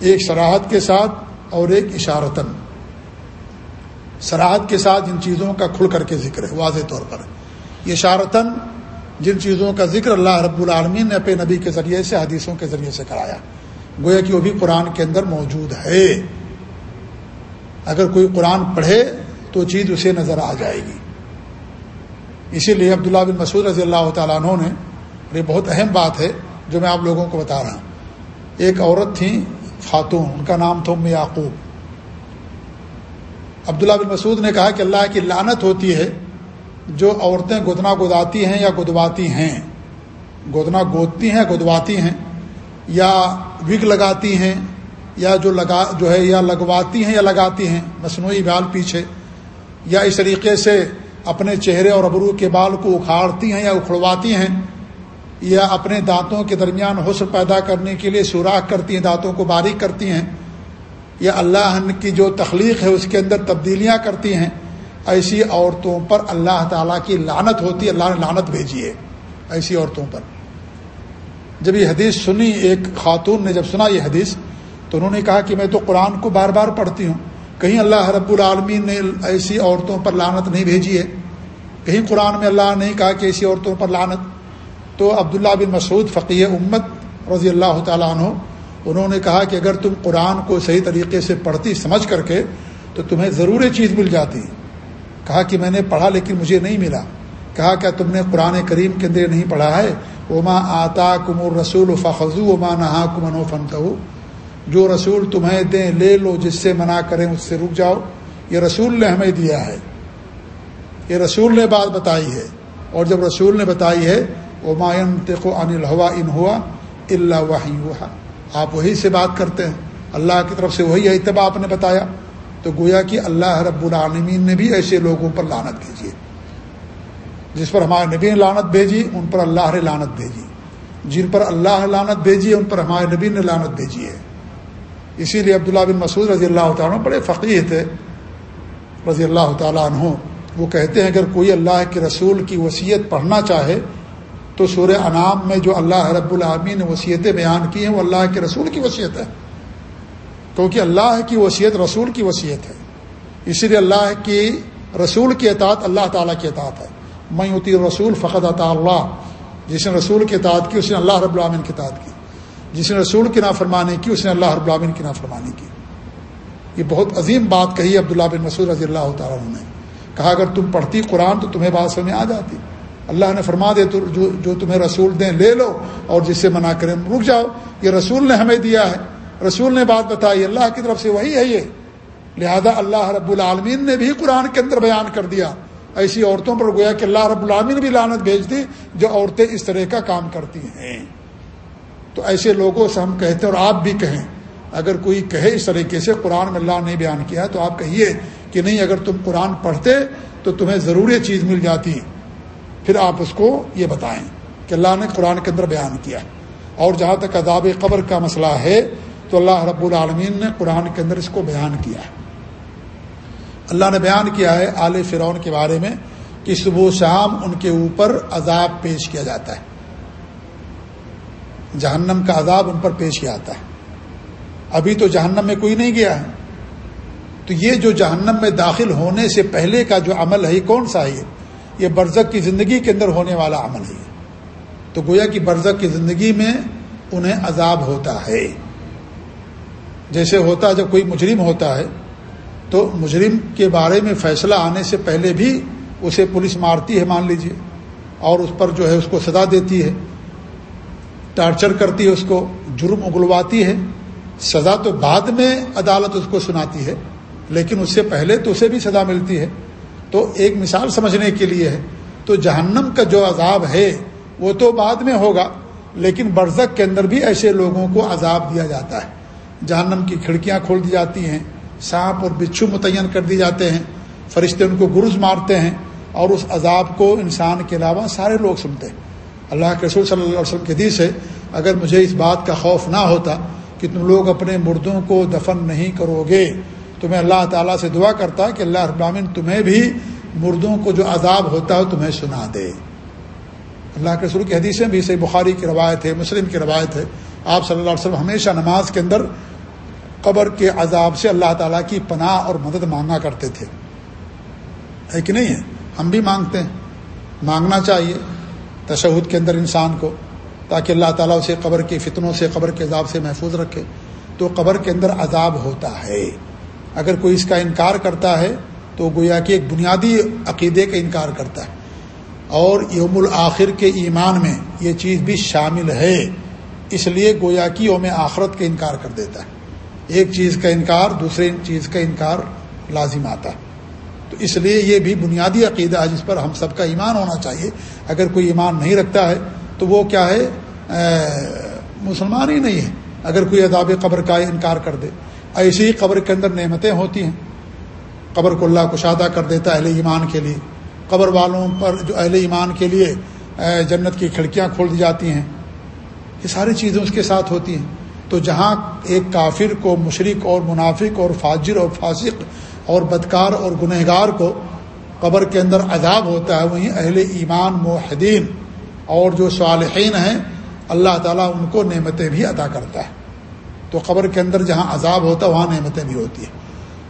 ایک شراحت کے ساتھ اور ایک اشارتاً۔ سراحت کے ساتھ جن چیزوں کا کھل کر کے ذکر ہے، واضح طور پر۔ یہ جن چیزوں کا ذکر اللہ رب العالمین نے اپنے نبی کے ذریعے سے، حدیثوں کے ذریعے سے کرایا۔ گویا کہ وہ بھی قرآن کے اندر موجود ہے۔ اگر کوئی قرآن پڑھے تو چیز اسے نظر آ جائے گی۔ اسی لیے عبداللہ بن مسعود رضی اللہ تعالیٰ عنہ نے یہ بہت اہم بات ہے جو میں آپ لوگوں کو بتا رہا ہوں۔ ایک عورت تھیں، خاتون، ان کا نام تھا ام یعقوب۔ عبداللہ بن مسعود نے کہا کہ اللہ کی لانت ہوتی ہے جو عورتیں گدنا گداتی ہیں یا گدواتی ہیں۔ گدنا گودتی ہیں، گدواتی ہیں۔ یا وگ لگاتی ہیں، یا جو لگا، جو ہے، یا لگواتی ہیں یا لگاتی ہیں۔ مصنوعی بال پیچھے۔ یا اس طریقے سے اپنے چہرے اور ابرو کے بال کو اکھاڑتی ہیں یا اکھڑواتی ہیں۔ یا اپنے دانتوں کے درمیان حسن پیدا کرنے کے لیے سوراخ کرتی ہیں، دانتوں کو باریک کرتی ہیں، یا اللہ کی جو تخلیق ہے اس کے اندر تبدیلیاں کرتی ہیں، ایسی عورتوں پر اللہ تعالیٰ کی لانت ہوتی ہے، اللہ نے لانت بھیجی ہے ایسی عورتوں پر۔ جب یہ حدیث سنی، ایک خاتون نے جب سنا یہ حدیث، تو انہوں نے کہا کہ میں تو قرآن کو بار بار پڑھتی ہوں۔ کہیں اللہ رب العالمین نے ایسی عورتوں پر لانت نہیں بھیجی ہے۔ کہیں قرآن میں اللہ نے کہا کہ ایسی عورتوں پر لانت تو عبداللہ بن مسعود فقی امت رضی اللہ تعالیٰ عنہ، انہوں نے کہا کہ اگر تم قرآن کو صحیح طریقے سے پڑھتی، سمجھ کر کے، تو تمہیں ضرور یہ چیز مل جاتی۔ کہا کہ میں نے پڑھا لیکن مجھے نہیں ملا۔ کہا کیا تم نے قرآن کریم کے اندر نہیں پڑھا ہے؟ اوما آتا کم رسول فخو اما نہا کمن و فن جو رسول تمہیں دیں، لے لو، جس سے منع کریں، اس سے رک جاؤ۔ یہ رسول نے ہمیں دیا ہے۔ یہ رسول نے بات بتائی ہے۔ اور جب رسول نے بتائی ہے اوماً تخو ان الحوا ان ہوا اللہ وحی ہوا آپ وہی سے بات کرتے ہیں۔ اللہ کی طرف سے وہی اتباع آپ نے بتایا۔ تو گویا کہ اللہ رب العالمین نے بھی ایسے لوگوں پر لانت بھیجی جس پر ہمارے نبی نے لانت بھیجی، ان پر اللہ نے لانت بھیجی۔ جن پر اللہ لانت بھیجی ہے ان پر ہمارے نبی نے لانت بھیجی ہے۔ اسی لیے عبداللہ بن مسعود رضی اللہ تعالیٰ بڑے فقیر تھے۔ رضی اللہ تعالیٰ عنہ وہ کہتے ہیں، اگر کوئی اللہ کے رسول کی وصیت پڑھنا چاہے تو سورہ انعام میں جو اللہ رب العالمین نے وصیتیں بیان کی ہیں وہ اللہ کے رسول کی وصیت ہے۔ کیونکہ اللہ کی وصیت رسول کی وصیت ہے۔ اسی لیے اللہ کی رسول کی اطاعت اللہ تعالیٰ کی اطاعت ہے۔ میں اتی رسول فقط عطا اللہ۔ جس نے رسول کی اطاعت کی، اس نے اللہ رب العامن کی اطاعت کی۔ جس نے رسول کی نافرمانی کی، اس نے اللہ رب العامن کی نافرمانی کی۔ یہ بہت عظیم بات کہی عبداللہ بن مسعود رضی اللہ تعالیٰ نے۔ کہا، اگر تم پڑھتی قرآن تو تمہیں بات سمجھ آ جاتی۔ اللہ نے فرما دے تو جو جو تمہیں رسول دیں لے لو اور جس سے منع کریں رک جاؤ۔ یہ رسول نے ہمیں دیا ہے۔ رسول نے بات بتائی، اللہ کی طرف سے وہی ہے یہ۔ لہذا اللہ رب العالمین نے بھی قرآن کے اندر بیان کر دیا۔ ایسی عورتوں پر گویا کہ اللہ رب العالمین بھی لانت بھیج دی جو عورتیں اس طرح کا کام کرتی ہیں۔ تو ایسے لوگوں سے ہم کہتے ہیں اور آپ بھی کہیں۔ اگر کوئی کہے اس طریقے سے قرآن میں اللہ نے بیان کیا تو آپ کہیے کہ نہیں، اگر تم قرآن پڑھتے تو تمہیں ضروری چیز مل جاتی۔ پھر آپ اس کو یہ بتائیں کہ اللہ نے قرآن کے اندر بیان کیا اور جہاں تک عذاب قبر کا مسئلہ ہے، تو اللہ رب العالمین نے قرآن کے اندر اس کو بیان کیا ہے۔ اللہ نے بیان کیا ہے آل فرعون کے بارے میں کہ صبح و شام ان کے اوپر عذاب پیش کیا جاتا ہے۔ جہنم کا عذاب ان پر پیش کیا جاتا ہے۔ ابھی تو جہنم میں کوئی نہیں گیا ہے۔ تو یہ جو جہنم میں داخل ہونے سے پہلے کا جو عمل ہے کون سا ہے؟ یہ برزک کی زندگی کے اندر ہونے والا عمل ہے۔ تو گویا کہ برزک کی زندگی میں انہیں عذاب ہوتا ہے۔ جیسے ہوتا ہے جب کوئی مجرم ہوتا ہے، تو مجرم کے بارے میں فیصلہ آنے سے پہلے بھی اسے پولیس مارتی ہے، مان لیجیے۔ اور اس پر جو ہے، اس کو سزا دیتی ہے۔ ٹارچر کرتی ہے اس کو، جرم اگلواتی ہے۔ سزا تو بعد میں عدالت اس کو سناتی ہے، لیکن اس سے پہلے تو اسے بھی سزا ملتی ہے۔ تو ایک مثال سمجھنے کے لیے ہے، تو جہنم کا جو عذاب ہے، وہ تو بعد میں ہوگا، لیکن برزک کے اندر بھی ایسے لوگوں کو عذاب دیا جاتا ہے۔ جہنم کی کھڑکیاں کھول دی جاتی ہیں، سانپ اور بچھو متعین کر دی جاتے ہیں، فرشتے ان کو گرز مارتے ہیں اور اس عذاب کو انسان کے علاوہ سارے لوگ سنتے ہیں۔ اللہ کے رسول صلی اللہ علیہ وسلم کے حدیث ہے، اگر مجھے اس بات کا خوف نہ ہوتا کہ تم لوگ اپنے مردوں کو دفن نہیں کرو گے تو میں اللہ تعالیٰ سے دعا کرتا کہ اللہ ابامن تمہیں بھی مردوں کو جو عذاب ہوتا ہے تمہیں سنا دے۔ اللہ کے رسول کی حدیثیں بھی صحیح بخاری کی روایت ہے، مسلم کی روایت ہے۔ آپ صلی اللہ علیہ وسلم ہمیشہ نماز کے اندر قبر کے عذاب سے اللہ تعالیٰ کی پناہ اور مدد مانگا کرتے تھے۔ ہے کہ نہیں ہے؟ ہم بھی مانگتے ہیں۔ مانگنا چاہیے تشہد کے اندر انسان کو تاکہ اللہ تعالیٰ اسے قبر کے فتنوں سے، قبر کے عذاب سے محفوظ رکھے۔ تو قبر کے اندر عذاب ہوتا ہے۔ اگر کوئی اس کا انکار کرتا ہے تو گویا کہ ایک بنیادی عقیدے کا انکار کرتا ہے۔ اور یوم الآخر کے ایمان میں یہ چیز بھی شامل ہے۔ اس لیے گویا کی یوم آخرت کا انکار کر دیتا ہے۔ ایک چیز کا انکار دوسرے چیز کا انکار لازم آتا ہے۔ تو اس لیے یہ بھی بنیادی عقیدہ ہے جس پر ہم سب کا ایمان ہونا چاہیے۔ اگر کوئی ایمان نہیں رکھتا ہے تو وہ کیا ہے؟ مسلمان ہی نہیں ہے۔ اگر کوئی عذاب قبر کا انکار کر دے۔ ایسی ہی قبر کے اندر نعمتیں ہوتی ہیں۔ قبر کو اللہ کشادہ کر دیتا ہے اہل ایمان کے لیے۔ قبر والوں پر جو اہل ایمان کے لیے جنت کی کھڑکیاں کھول دی جاتی ہیں۔ یہ ساری چیزیں اس کے ساتھ ہوتی ہیں۔ تو جہاں ایک کافر کو مشرق اور منافق اور فاجر اور فاسق اور بدکار اور گنہگار کو قبر کے اندر عذاب ہوتا ہے، وہیں اہل ایمان معاہدین اور جو صالحین ہیں، اللہ تعالیٰ ان کو نعمتیں بھی ادا کرتا ہے۔ تو قبر کے اندر جہاں عذاب ہوتا ہے، وہاں نعمتیں بھی ہوتی ہیں۔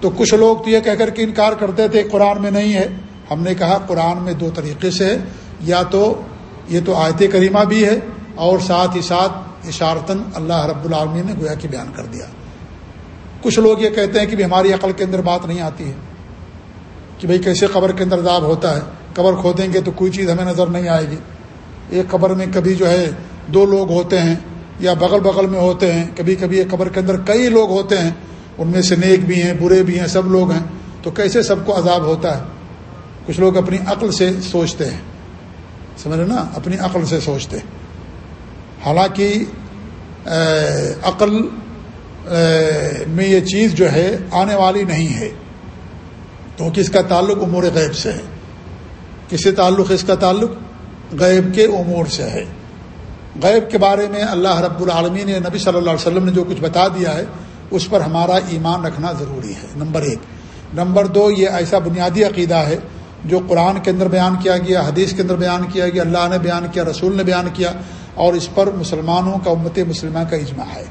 تو کچھ لوگ تو یہ کہہ کر کے انکار کرتے تھے، قرآن میں نہیں ہے۔ ہم نے کہا قرآن میں دو طریقے سے ہے، یا تو یہ تو آیت کریمہ بھی ہے، اور ساتھ ہی ساتھ اشارتاً اللہ رب العالمین نے گویا کہ بیان کر دیا۔ کچھ لوگ یہ کہتے ہیں کہ ہماری عقل کے اندر بات نہیں آتی ہے، کہ بھئی کیسے قبر کے اندر عذاب ہوتا ہے۔ قبر کھودیں گے تو کوئی چیز ہمیں نظر نہیں آئے گی۔ ایک قبر میں کبھی جو ہے دو لوگ ہوتے ہیں یا بغل بغل میں ہوتے ہیں، کبھی کبھی ایک قبر کے اندر کئی لوگ ہوتے ہیں، ان میں سے نیک بھی ہیں، برے بھی ہیں، سب لوگ ہیں، تو کیسے سب کو عذاب ہوتا ہے؟ کچھ لوگ اپنی عقل سے سوچتے ہیں، سمجھ نا؟ اپنی عقل سے سوچتے حالانکہ عقل میں یہ چیز جو ہے، آنے والی نہیں ہے۔ کیونکہ اس کا تعلق امور غیب سے ہے؟ کس سے تعلق؟ اس کا تعلق غیب کے امور سے ہے۔ غیب کے بارے میں اللہ رب العالمین نبی صلی اللہ علیہ وسلم نے جو کچھ بتا دیا ہے، اس پر ہمارا ایمان رکھنا ضروری ہے۔ نمبر ایک۔ نمبر دو، یہ ایسا بنیادی عقیدہ ہے جو قرآن کے اندر بیان کیا گیا، حدیث کے اندر بیان کیا گیا، اللہ نے بیان کیا، رسول نے بیان کیا، اور اس پر مسلمانوں کا امت مسلمہ کا اجماع ہے۔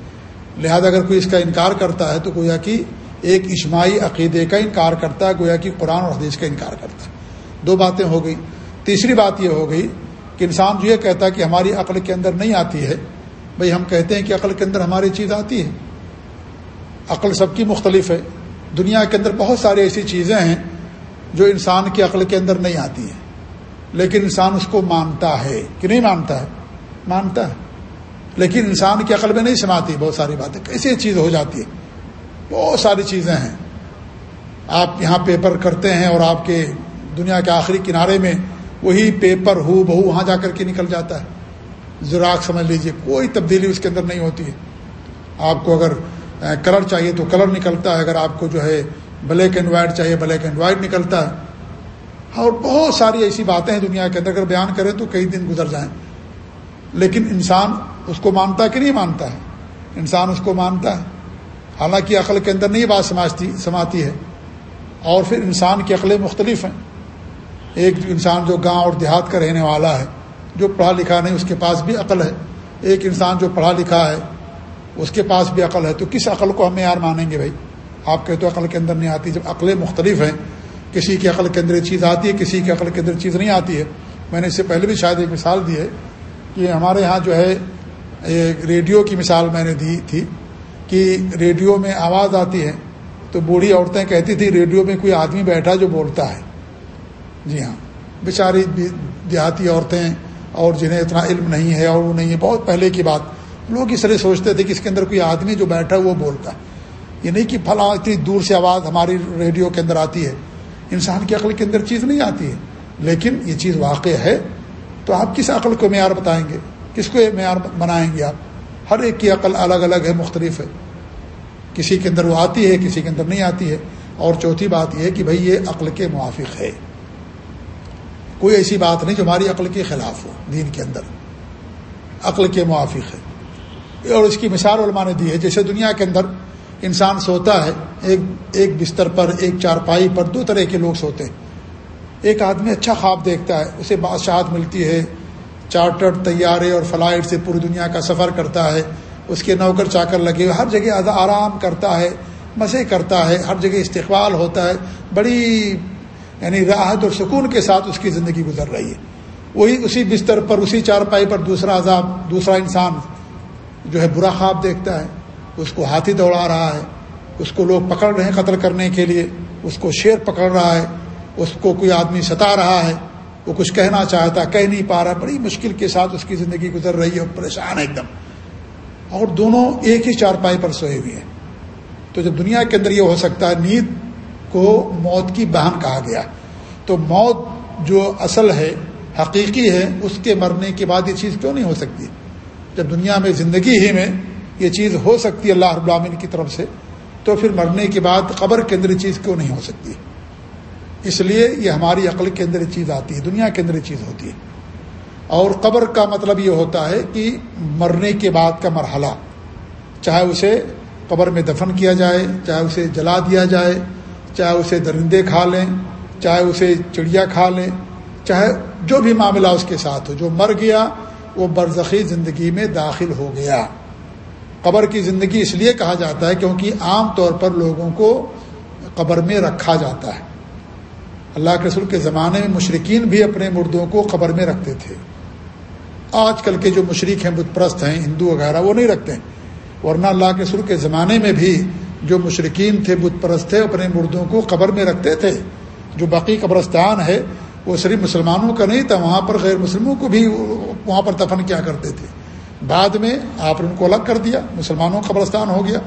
لہذا اگر کوئی اس کا انکار کرتا ہے، تو گویا کہ ایک اجماعی عقیدے کا انکار کرتا ہے، گویا کہ قرآن اور حدیث کا انکار کرتا ہے۔ دو باتیں ہو گئی تیسری بات یہ ہو گئی کہ انسان جو یہ کہتا ہے کہ ہماری عقل کے اندر نہیں آتی ہے، بھئی ہم کہتے ہیں کہ عقل کے اندر ہماری چیز آتی ہے۔ عقل سب کی مختلف ہے۔ دنیا کے اندر بہت ساری ایسی چیزیں ہیں جو انسان کی عقل کے اندر نہیں آتی ہیں۔ لیکن انسان اس کو مانتا ہے۔ کہ نہیں مانتا ہے؟ مانتا ہے۔ لیکن انسان کی عقل میں نہیں سماتی بہت ساری باتیں۔ کیسی چیز ہو جاتی ہے۔ بہت ساری چیزیں ہیں۔ آپ یہاں پیپر کرتے ہیں اور آپ کے دنیا کے آخری کنارے میں وہی پیپر ہو بہو وہاں جا کر کے نکل جاتا ہے۔ زراعت سمجھ لیجیے، کوئی تبدیلی اس کے اندر نہیں ہوتی ہے۔ آپ کو اگر کلر چاہیے تو کلر نکلتا ہے۔ اگر آپ کو جو ہے بلیک اینڈ وائٹ چاہیے، بلیک اینڈ وائٹ نکلتا ہے۔ اور بہت ساری ایسی باتیں ہیں دنیا کے اندر۔ اگر بیان کریں تو کئی دن گزر جائیں۔ لیکن انسان اس کو مانتا کہ نہیں مانتا ہے؟ انسان اس کو مانتا ہے۔ حالانکہ عقل کے اندر نہیں بات سماجتی، سماتی ہے۔ اور پھر انسان کی عقلیں مختلف ہیں۔ ایک انسان جو گاؤں اور دیہات کا رہنے والا ہے، جو پڑھا لکھا نہیں، اس کے پاس بھی عقل ہے۔ ایک انسان جو پڑھا لکھا ہے، اس کے پاس بھی عقل ہے۔ تو کس عقل کو ہم یار مانیں گے بھائی؟ آپ کہتے تو عقل کے اندر نہیں آتی۔ جب عقلیں مختلف ہیں، کسی کی عقل کے اندر چیز آتی ہے، کسی کی عقل کے اندر چیز نہیں آتی ہے۔ میں نے اس سے پہلے بھی شاید ایک مثال دی ہے کہ ہمارے ہاں جو ہے، ایک ریڈیو کی مثال میں نے دی تھی کہ ریڈیو میں آواز آتی ہے تو بوڑھی عورتیں کہتی تھی ریڈیو میں کوئی آدمی بیٹھا جو بولتا ہے۔ جی ہاں۔ بیچاری دیہاتی عورتیں اور جنہیں اتنا علم نہیں ہے اور وہ نہیں ہے، بہت پہلے کی بات۔ لوگ اس طرح سوچتے تھے کہ اس کے اندر کوئی آدمی جو بیٹھا ہے، وہ بولتا ہے۔ یہ نہیں کہ فلاں اتنی دور سے آواز ہماری ریڈیو کے اندر آتی ہے۔ انسان کی عقل کے اندر چیز نہیں آتی ہے۔ لیکن یہ چیز واقع ہے۔ تو آپ کس عقل کو معیار بتائیں گے؟ کس کو معیار بنائیں گے آپ؟ ہر ایک کی عقل الگ الگ ہے، مختلف ہے۔ کسی کے اندر وہ آتی ہے، کسی کے اندر نہیں آتی ہے۔ اور چوتھی بات یہ کہ بھئی یہ عقل کے موافق ہے۔ کوئی ایسی بات نہیں جو ہماری عقل کے خلاف ہو، دین کے اندر۔ عقل کے موافق ہے۔ اور اس کی مثال علماء نے دی ہے، جیسے دنیا کے اندر انسان سوتا ہے، ایک ایک بستر پر، ایک چارپائی پر، دو طرح کے لوگ سوتے ہیں۔ ایک آدمی اچھا خواب دیکھتا ہے، اسے بادشاہت ملتی ہے، چارٹر طیارے اور فلائٹ سے پوری دنیا کا سفر کرتا ہے۔ اس کے نوکر چاکر لگے ہوئے، ہر جگہ آرام کرتا ہے، مزے کرتا ہے، ہر جگہ استقبال ہوتا ہے۔ بڑی یعنی راحت اور سکون کے ساتھ اس کی زندگی گزر رہی ہے۔ وہی اسی بستر پر، اسی چارپائی پر دوسرا عذاب، دوسرا انسان جو ہے برا خواب دیکھتا ہے، اس کو ہاتھی دوڑا رہا ہے، اس کو لوگ پکڑ رہے ہیں قتل کرنے کے لیے، اس کو شیر پکڑ رہا ہے، اس کو کوئی آدمی ستا رہا ہے، وہ کچھ کہنا چاہتا، کہہ نہیں پا رہا، بڑی مشکل کے ساتھ اس کی زندگی گزر رہی ہے اور پریشان ہے ایک دم۔ اور دونوں ایک ہی چارپائی پر سوئے ہوئے ہیں۔ تو جب دنیا کے اندر یہ ہو سکتا ہے، نیند کو موت کی بہن کہا گیا۔ تو موت جو اصل ہے، حقیقی ہے، اس کے مرنے کے بعد یہ چیز کیوں نہیں ہو سکتی؟ جب دنیا میں زندگی ہی میں یہ چیز ہو سکتی ہے اللہ رب العالمین کی طرف سے، تو پھر مرنے کے بعد قبر کے اندر یہ چیز کیوں نہیں ہو سکتی؟ اس لیے یہ ہماری عقل کے اندر یہ چیز آتی ہے، دنیا کے اندر یہ چیز ہوتی ہے۔ اور قبر کا مطلب یہ ہوتا ہے کہ مرنے کے بعد کا مرحلہ، چاہے اسے قبر میں دفن کیا جائے، چاہے اسے جلا دیا جائے چاہے اسے درندے کھا لیں، چاہے اسے چڑیا کھا لیں، چاہے جو بھی معاملہ اس کے ساتھ ہو، جو مر گیا، وہ برزخی زندگی میں داخل ہو گیا۔ قبر کی زندگی اس لیے کہا جاتا ہے کیونکہ عام طور پر لوگوں کو قبر میں رکھا جاتا ہے۔ اللہ کے رسول کے زمانے میں مشرقین بھی اپنے مردوں کو قبر میں رکھتے تھے۔ آج کل کے جو مشرق ہیں، بت پرست ہیں، ہندو وغیرہ، وہ نہیں رکھتے۔ ورنہ اللہ کے رسول کے زمانے میں بھی جو مشرقین تھے بت پرست تھے اپنے مردوں کو قبر میں رکھتے تھے، جو باقی قبرستان ہے، وہ صرف مسلمانوں کا نہیں تھا، وہاں پر غیر مسلموں کو بھی وہاں پر دفن کیا کرتے تھے۔ بعد میں آپ نے ان کو الگ کر دیا، مسلمانوں کا قبرستان ہو گیا۔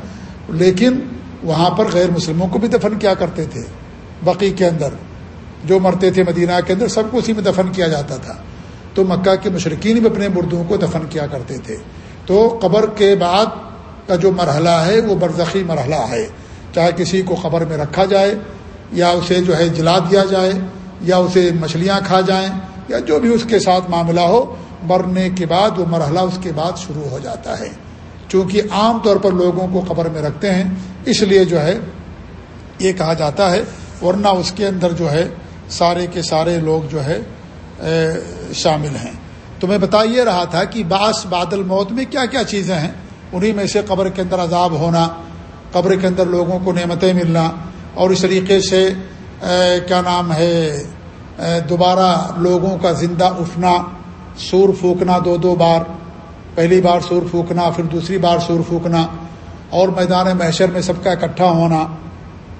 لیکن وہاں پر غیر مسلموں کو بھی دفن کیا کرتے تھے بقی کے اندر۔ جو مرتے تھے مدینہ کے اندر، سب کو اسی میں دفن کیا جاتا تھا۔ تو مکہ کے مشرقین بھی اپنے مردوں کو دفن کیا کرتے تھے۔ تو قبر کے بعد کا جو مرحلہ ہے وہ برزخی مرحلہ ہے۔ چاہے کسی کو قبر میں رکھا جائے یا اسے جو ہے جلا دیا جائے یا اسے مچھلیاں کھا جائیں یا جو بھی اس کے ساتھ معاملہ ہو، مرنے کے بعد وہ مرحلہ اس کے بعد شروع ہو جاتا ہے۔ چونکہ عام طور پر لوگوں کو قبر میں رکھتے ہیں، اس لیے جو ہے یہ کہا جاتا ہے، ورنہ اس کے اندر جو ہے سارے کے سارے لوگ جو ہے شامل ہیں۔ تو میں بتا یہ رہا تھا کہ بعض بادل موت میں کیا کیا چیزیں ہیں؟ انہی میں سے قبر کے اندر عذاب ہونا، قبر کے اندر لوگوں کو نعمتیں ملنا، اور اس طریقے سے کیا نام ہے دوبارہ لوگوں کا زندہ اٹھنا، سور پھونکنا دو دو بار، پہلی بار سور پھونکنا، پھر دوسری بار سور پھونکنا، اور میدان محشر میں سب کا اکٹھا ہونا،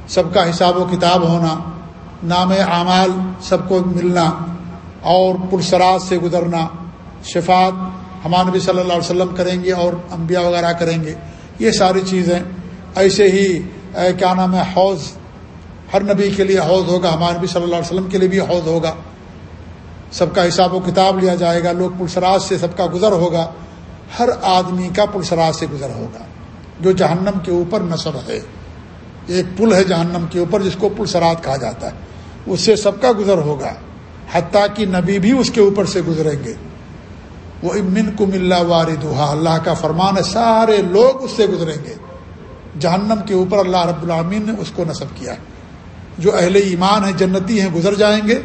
سب کا حساب و کتاب ہونا، نام اعمال سب کو ملنا، اور پرسرات سے گزرنا شفات ہمارے نبی صلی اللہ علیہ وسلم کریں گے اور انبیاء وغیرہ کریں گے۔ یہ ساری چیزیں۔ ایسے ہی کیا نام ہے، حوض۔ ہر نبی کے لیے حوض ہوگا ہمارے نبی صلی اللہ علیہ وسلم کے لیے بھی حوض ہوگا۔ سب کا حساب و کتاب لیا جائے گا، لوگ پلسراج سے سب کا گزر ہوگا۔ ہر آدمی کا پلسراج سے گزر ہوگا، جو جہنم کے اوپر نصب ہے۔ ایک پل ہے جہنم کے اوپر، جس کو پلسرات کہا جاتا ہے۔ اس سے سب کا گزر ہوگا، حتیٰ کہ نبی بھی اس کے اوپر سے گزریں گے۔ وہ امن کم اللہ واردہ اللہ کا فرمان ہے، سارے لوگ اس سے گزریں گے۔ جہنم کے اوپر اللہ رب العامین نے اس کو نصب کیا جو اہل ایمان ہیں، جنتی ہیں، گزر جائیں گے۔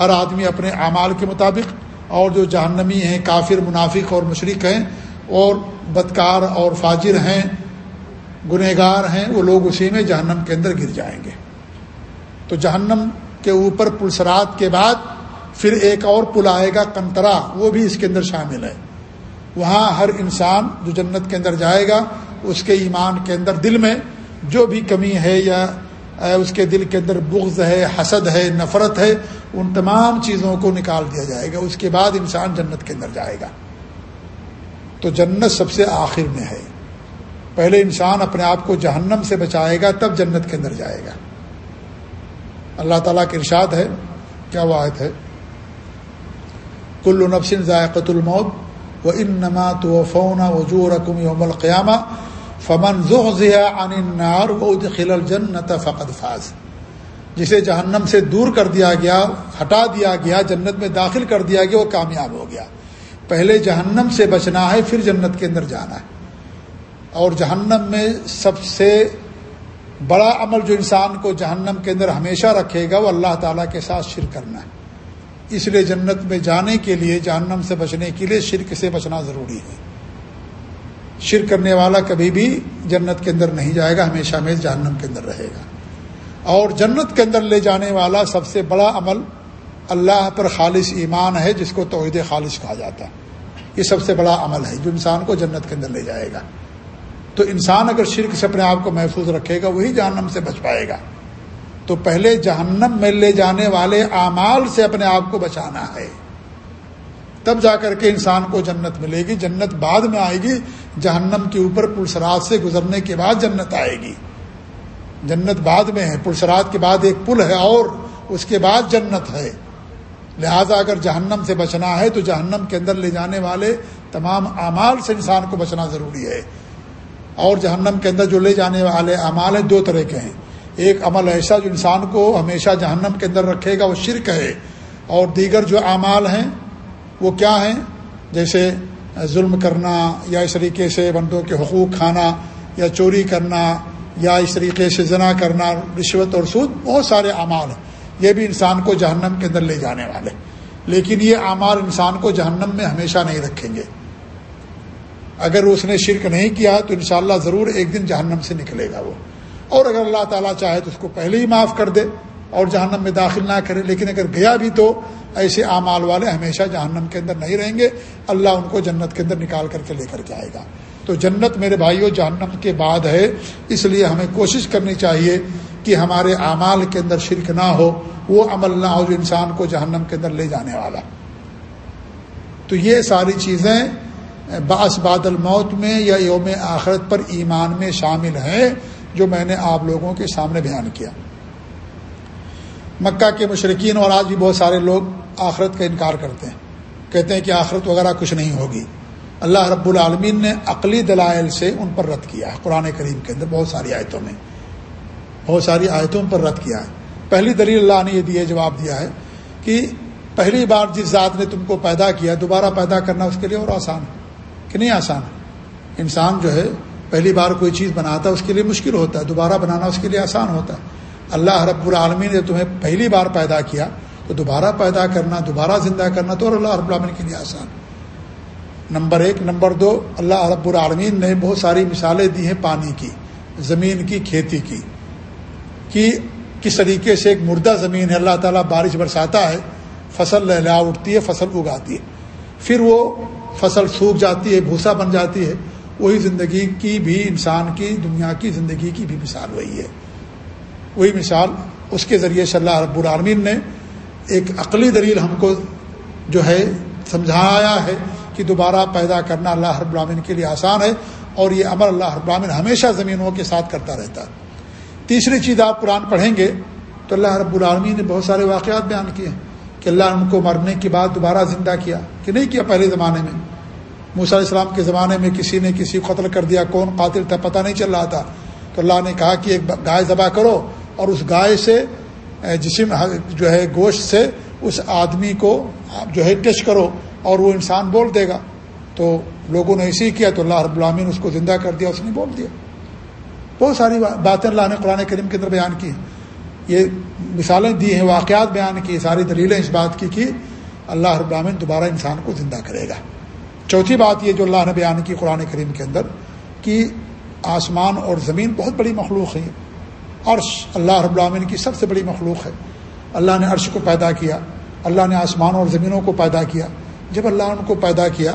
ہر آدمی اپنے اعمال کے مطابق، اور جو جہنمی ہیں، کافر، منافق اور مشرق ہیں، اور بدکار اور فاجر ہیں، گنہگار ہیں، وہ لوگ اسی میں جہنم کے اندر گر جائیں گے۔ تو جہنم کے اوپر پلسرات کے بعد پھر ایک اور پل آئے گا کنترا، وہ بھی اس کے اندر شامل ہے۔ وہاں ہر انسان جو جنت کے اندر جائے گا، اس کے ایمان کے اندر دل میں جو بھی کمی ہے یا اس کے دل کے اندر بغض ہے، حسد ہے، نفرت ہے، ان تمام چیزوں کو نکال دیا جائے گا۔ اس کے بعد انسان جنت کے اندر جائے گا۔ تو جنت سب سے آخر میں ہے۔ پہلے انسان اپنے آپ کو جہنم سے بچائے گا، تب جنت کے اندر جائے گا۔ اللہ تعالیٰ کے ارشاد ہے، کیا وہ آیت ہے؟ کل نفسن ذائقۃ الموت و ان نما تو فونا وجو رقم یوم القیامہ فمن ضیا النار و خل الجنت فقد فاز جسے جہنم سے دور کر دیا گیا، ہٹا دیا گیا، جنت میں داخل کر دیا گیا، وہ کامیاب ہو گیا۔ پہلے جہنم سے بچنا ہے، پھر جنت کے اندر جانا ہے۔ اور جہنم میں سب سے بڑا عمل جو انسان کو جہنم کے اندر ہمیشہ رکھے گا، وہ اللہ تعالیٰ کے ساتھ شرک کرنا ہے۔ اس لیے جنت میں جانے کے لیے جہنم سے بچنے کے لیے شرک سے بچنا ضروری ہے۔ شرک کرنے والا کبھی بھی جنت کے اندر نہیں جائے گا، ہمیشہ ہمیشہ جہنم کے اندر رہے گا۔ اور جنت کے اندر لے جانے والا سب سے بڑا عمل اللہ پر خالص ایمان ہے، جس کو توحید خالص کہا جاتا ہے۔ یہ سب سے بڑا عمل ہے، جو انسان کو جنت کے اندر لے جائے گا۔ تو انسان اگر شرک سے اپنے آپ کو محفوظ رکھے گا، وہی جہنم سے بچ پائے گا۔ تو پہلے جہنم میں لے جانے والے اعمال سے اپنے آپ کو بچانا ہے۔ تب جا کر کے انسان کو جنت ملے گی، جنت بعد میں آئے گی۔ جہنم کے اوپر پلسرات سے گزرنے کے بعد جنت آئے گی۔ جنت بعد میں ہے، پلسرات کے بعد ایک پل ہے اور اس کے بعد جنت ہے۔ لہذا اگر جہنم سے بچنا ہے تو جہنم کے اندر لے جانے والے تمام اعمال سے انسان کو بچنا ضروری ہے۔ اور جہنم کے اندر جو لے جانے والے اعمال ہیں، دو طرح کے ہیں۔ ایک عمل ایسا جو انسان کو ہمیشہ جہنم کے اندر رکھے گا، وہ شرک ہے۔ اور دیگر جو اعمال ہیں، وہ کیا ہیں؟ جیسے ظلم کرنا، یا اس طریقے سے بندوں کے حقوق کھانا، یا چوری کرنا، یا اس طریقے سے زنا کرنا، رشوت اور سود، بہت سارے اعمال ہیں۔ یہ بھی انسان کو جہنم کے اندر لے جانے والے۔ لیکن یہ اعمال انسان کو جہنم میں ہمیشہ نہیں رکھیں گے۔ اگر اس نے شرک نہیں کیا، تو انشاءاللہ ضرور ایک دن جہنم سے نکلے گا وہ۔ اور اگر اللہ تعالیٰ چاہے تو اس کو پہلے ہی معاف کر دے اور جہنم میں داخل نہ کرے، لیکن اگر گیا بھی تو ایسے اعمال والے ہمیشہ جہنم کے اندر نہیں رہیں گے، اللہ ان کو جنت کے اندر نکال کر کے لے کر کے آئے گا۔ تو جنت میرے بھائیوں جہنم کے بعد ہے، اس لیے ہمیں کوشش کرنی چاہیے کہ ہمارے اعمال کے اندر شرک نہ ہو، وہ عمل نہ ہو جو انسان کو جہنم کے اندر لے جانے والا۔ تو یہ ساری چیزیں باس بادل موت میں یا یوم آخرت پر ایمان میں شامل ہیں۔ جو میں نے آپ لوگوں کے سامنے بیان کیا۔ مکہ کے مشرقین اور آج بھی بہت سارے لوگ آخرت کا انکار کرتے ہیں۔ کہتے ہیں کہ آخرت وغیرہ کچھ نہیں ہوگی۔ اللہ رب العالمین نے عقلی دلائل سے ان پر رد کیا ہے۔ قرآن کریم کے اندر بہت ساری آیتوں میں، بہت ساری آیتوں پر رد کیا ہے۔ پہلی دلیل اللہ نے یہ دیا جواب دیا ہے کہ پہلی بار جس ذات نے تم کو پیدا کیا، دوبارہ پیدا کرنا اس کے لیے اور آسان ہے کہ نہیں آسان انسان جو ہے پہلی بار کوئی چیز بناتا ہے اس کے لیے مشکل ہوتا ہے، دوبارہ بنانا اس کے لیے آسان ہوتا ہے۔ اللہ رب العالمین نے تمہیں پہلی بار پیدا کیا، تو دوبارہ پیدا کرنا، دوبارہ زندہ کرنا تو اور اللہ رب العالمین کے لیے آسان۔ نمبر ایک، نمبر دو، اللہ رب العالمین نے بہت ساری مثالیں دی ہیں پانی کی، زمین کی، کھیتی کی۔ کہ کس طریقے سے ایک مردہ زمین ہے، اللہ تعالیٰ بارش برساتا ہے، فصل لہلا اٹھتی ہے، فصل اگاتی ہے۔ پھر وہ فصل سوکھ جاتی ہے، بھوسا بن جاتی ہے۔ وہی زندگی کی بھی انسان کی دنیا کی زندگی کی بھی مثال وہی ہے۔ وہی مثال اس کے ذریعے سے اللہ رب العالمین نے ایک عقلی دلیل ہم کو جو ہے سمجھایا ہے کہ دوبارہ پیدا کرنا اللہ رب العالمین کے لیے آسان ہے اور یہ عمل اللہ رب العالمین ہمیشہ زمینوں کے ساتھ کرتا رہتا ہے۔ تیسری چیز آپ قرآن پڑھیں گے تو اللہ رب العالمین نے بہت سارے واقعات بیان کیے ہیں کہ اللہ ان کو مرنے کے بعد دوبارہ زندہ کیا کہ نہیں کیا پہلے زمانے میں۔ موسیٰ علیہ السلام کے زمانے میں کسی نے کسی کو قتل کر دیا، کون قاتل تھا پتہ نہیں چل رہا تھا۔ تو اللہ نے کہا کہ ایک گائے ذبح کرو اور اس گائے سے جسم جو ہے، گوشت سے اس آدمی کو جو ہے ٹچ کرو اور وہ انسان بول دے گا۔ تو لوگوں نے اسی کیا تو اللہ رب العامین اس کو زندہ کر دیا، اس نے بول دیا۔ بہت ساری باتیں اللہ نے قرآن کریم کے اندر بیان کی یہ مثالیں دی ہیں، واقعات بیان کی ساری دلیلیں اس بات کی کہ اللہ رب العامین دوبارہ انسان کو زندہ کرے گا۔ چوتھی بات یہ جو اللہ نے بیان کی قرآن کریم کے اندر کہ آسمان اور زمین بہت بڑی مخلوق ہے عرش اللہ رب العامن کی سب سے بڑی مخلوق ہے۔ اللہ نے عرش کو پیدا کیا، اللہ نے آسمان اور زمینوں کو پیدا کیا۔ جب اللہ ان کو پیدا کیا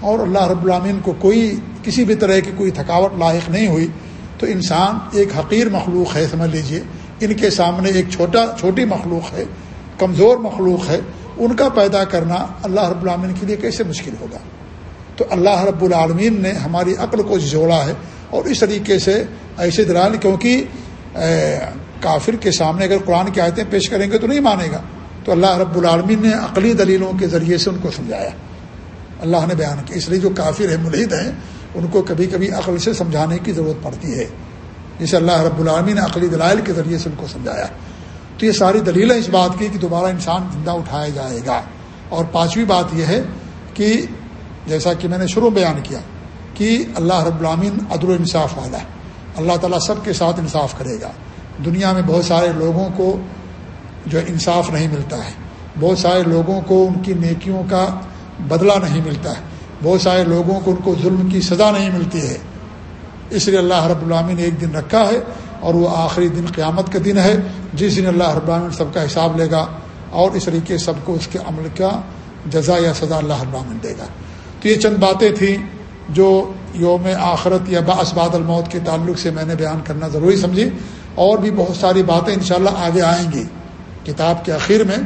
اور اللہ رب العامن کو کوئی کسی بھی طرح کی کوئی تھکاوٹ لاحق نہیں ہوئی، تو انسان ایک حقیر مخلوق ہے، سمجھ لیجیے۔ ان کے سامنے ایک چھوٹا، چھوٹی مخلوق ہے، کمزور مخلوق ہے۔ ان کا پیدا کرنا اللہ رب العامن کے لیے کیسے مشکل ہوگا؟ تو اللہ رب العالمین نے ہماری عقل کو جوڑا ہے اور اس طریقے سے ایسے دلال کیونکہ کافر کے سامنے اگر قرآن کی آیتیں پیش کریں گے تو نہیں مانے گا۔ تو اللہ رب العالمین نے عقلی دلیلوں کے ذریعے سے ان کو سمجھایا۔ اللہ نے بیان کیا۔ اس لیے جو کافر ہے ملحد ہیں، ان کو کبھی کبھی عقل سے سمجھانے کی ضرورت پڑتی ہے۔ جسے اللہ رب العالمین نے عقلی دلائل کے ذریعے سے ان کو سمجھایا۔ تو یہ ساری دلیلیں اس بات کی کہ دوبارہ انسان زندہ اٹھایا جائے گا۔ اور پانچویں بات یہ ہے کہ جیسا کہ میں نے شروع بیان کیا کہ اللہ رب العامین عدل و انصاف والا ہے۔ اللہ تعالیٰ سب کے ساتھ انصاف کرے گا۔ دنیا میں بہت سارے لوگوں کو جو انصاف نہیں ملتا ہے۔ بہت سارے لوگوں کو ان کی نیکیوں کا بدلہ نہیں ملتا ہے۔ بہت سارے لوگوں کو ان کو ظلم کی سزا نہیں ملتی ہے۔ اس لیے اللہ رب العامن نے ایک دن رکھا ہے اور وہ آخری دن قیامت کا دن ہے۔ جس دن اللہ رب العامن سب کا حساب لے گا اور اس طریقے سب کو اس کے عمل کا جزا یا سزا اللہ رب العامن دے گا۔ تو یہ چند باتیں تھیں جو یوم آخرت یا باس الموت کے تعلق سے میں نے بیان کرنا ضروری سمجھی اور بھی بہت ساری باتیں انشاءاللہ آگے آئیں گی کتاب کے آخر میں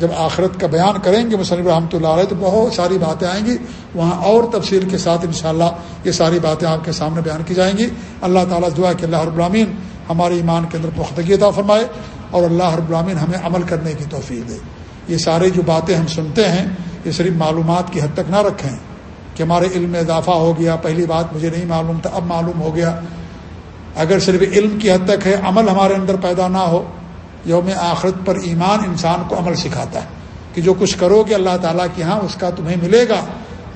جب آخرت کا بیان کریں گے مصنف رحمۃ اللہ علیہ تو بہت ساری باتیں آئیں گی وہاں اور تفصیل کے ساتھ انشاءاللہ یہ ساری باتیں آپ کے سامنے بیان کی جائیں گی اللہ تعالیٰ دعا کہ اللہ رب العامین ہمارے ایمان کے اندر پختگی عطا فرمائے اور اللہ رب العامین ہمیں عمل کرنے کی توفیق دے یہ سارے جو باتیں ہم سنتے ہیں یہ صرف معلومات کی حد تک نہ رکھیں کہ ہمارے علم میں اضافہ ہو گیا، پہلی بات مجھے نہیں معلوم تھا، اب معلوم ہو گیا۔ اگر صرف علم کی حد تک ہے، عمل ہمارے اندر پیدا نہ ہو، یوم آخرت پر ایمان انسان کو عمل سکھاتا ہے۔ کہ جو کچھ کرو گے اللہ تعالیٰ کی ہاں اس کا تمہیں ملے گا۔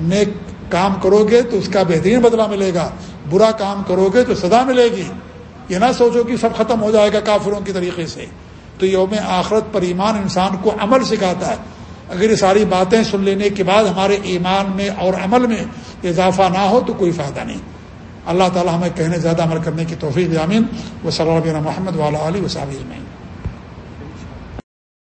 نیک کام کرو گے تو اس کا بہترین بدلہ ملے گا۔ برا کام کرو گے تو سزا ملے گی۔ یہ نہ سوچو کہ سب ختم ہو جائے گا کافروں کی طریقے سے۔ تو یوم آخرت پر ایمان انسان کو عمل سکھاتا ہے۔ اگر یہ ساری باتیں سن لینے کے بعد ہمارے ایمان میں اور عمل میں اضافہ نہ ہو تو کوئی فائدہ نہیں۔ اللہ تعالیٰ ہمیں کہنے، زیادہ عمل کرنے کی توفیق جامن وہ صلی اللہ محمد والا علیہ وسلم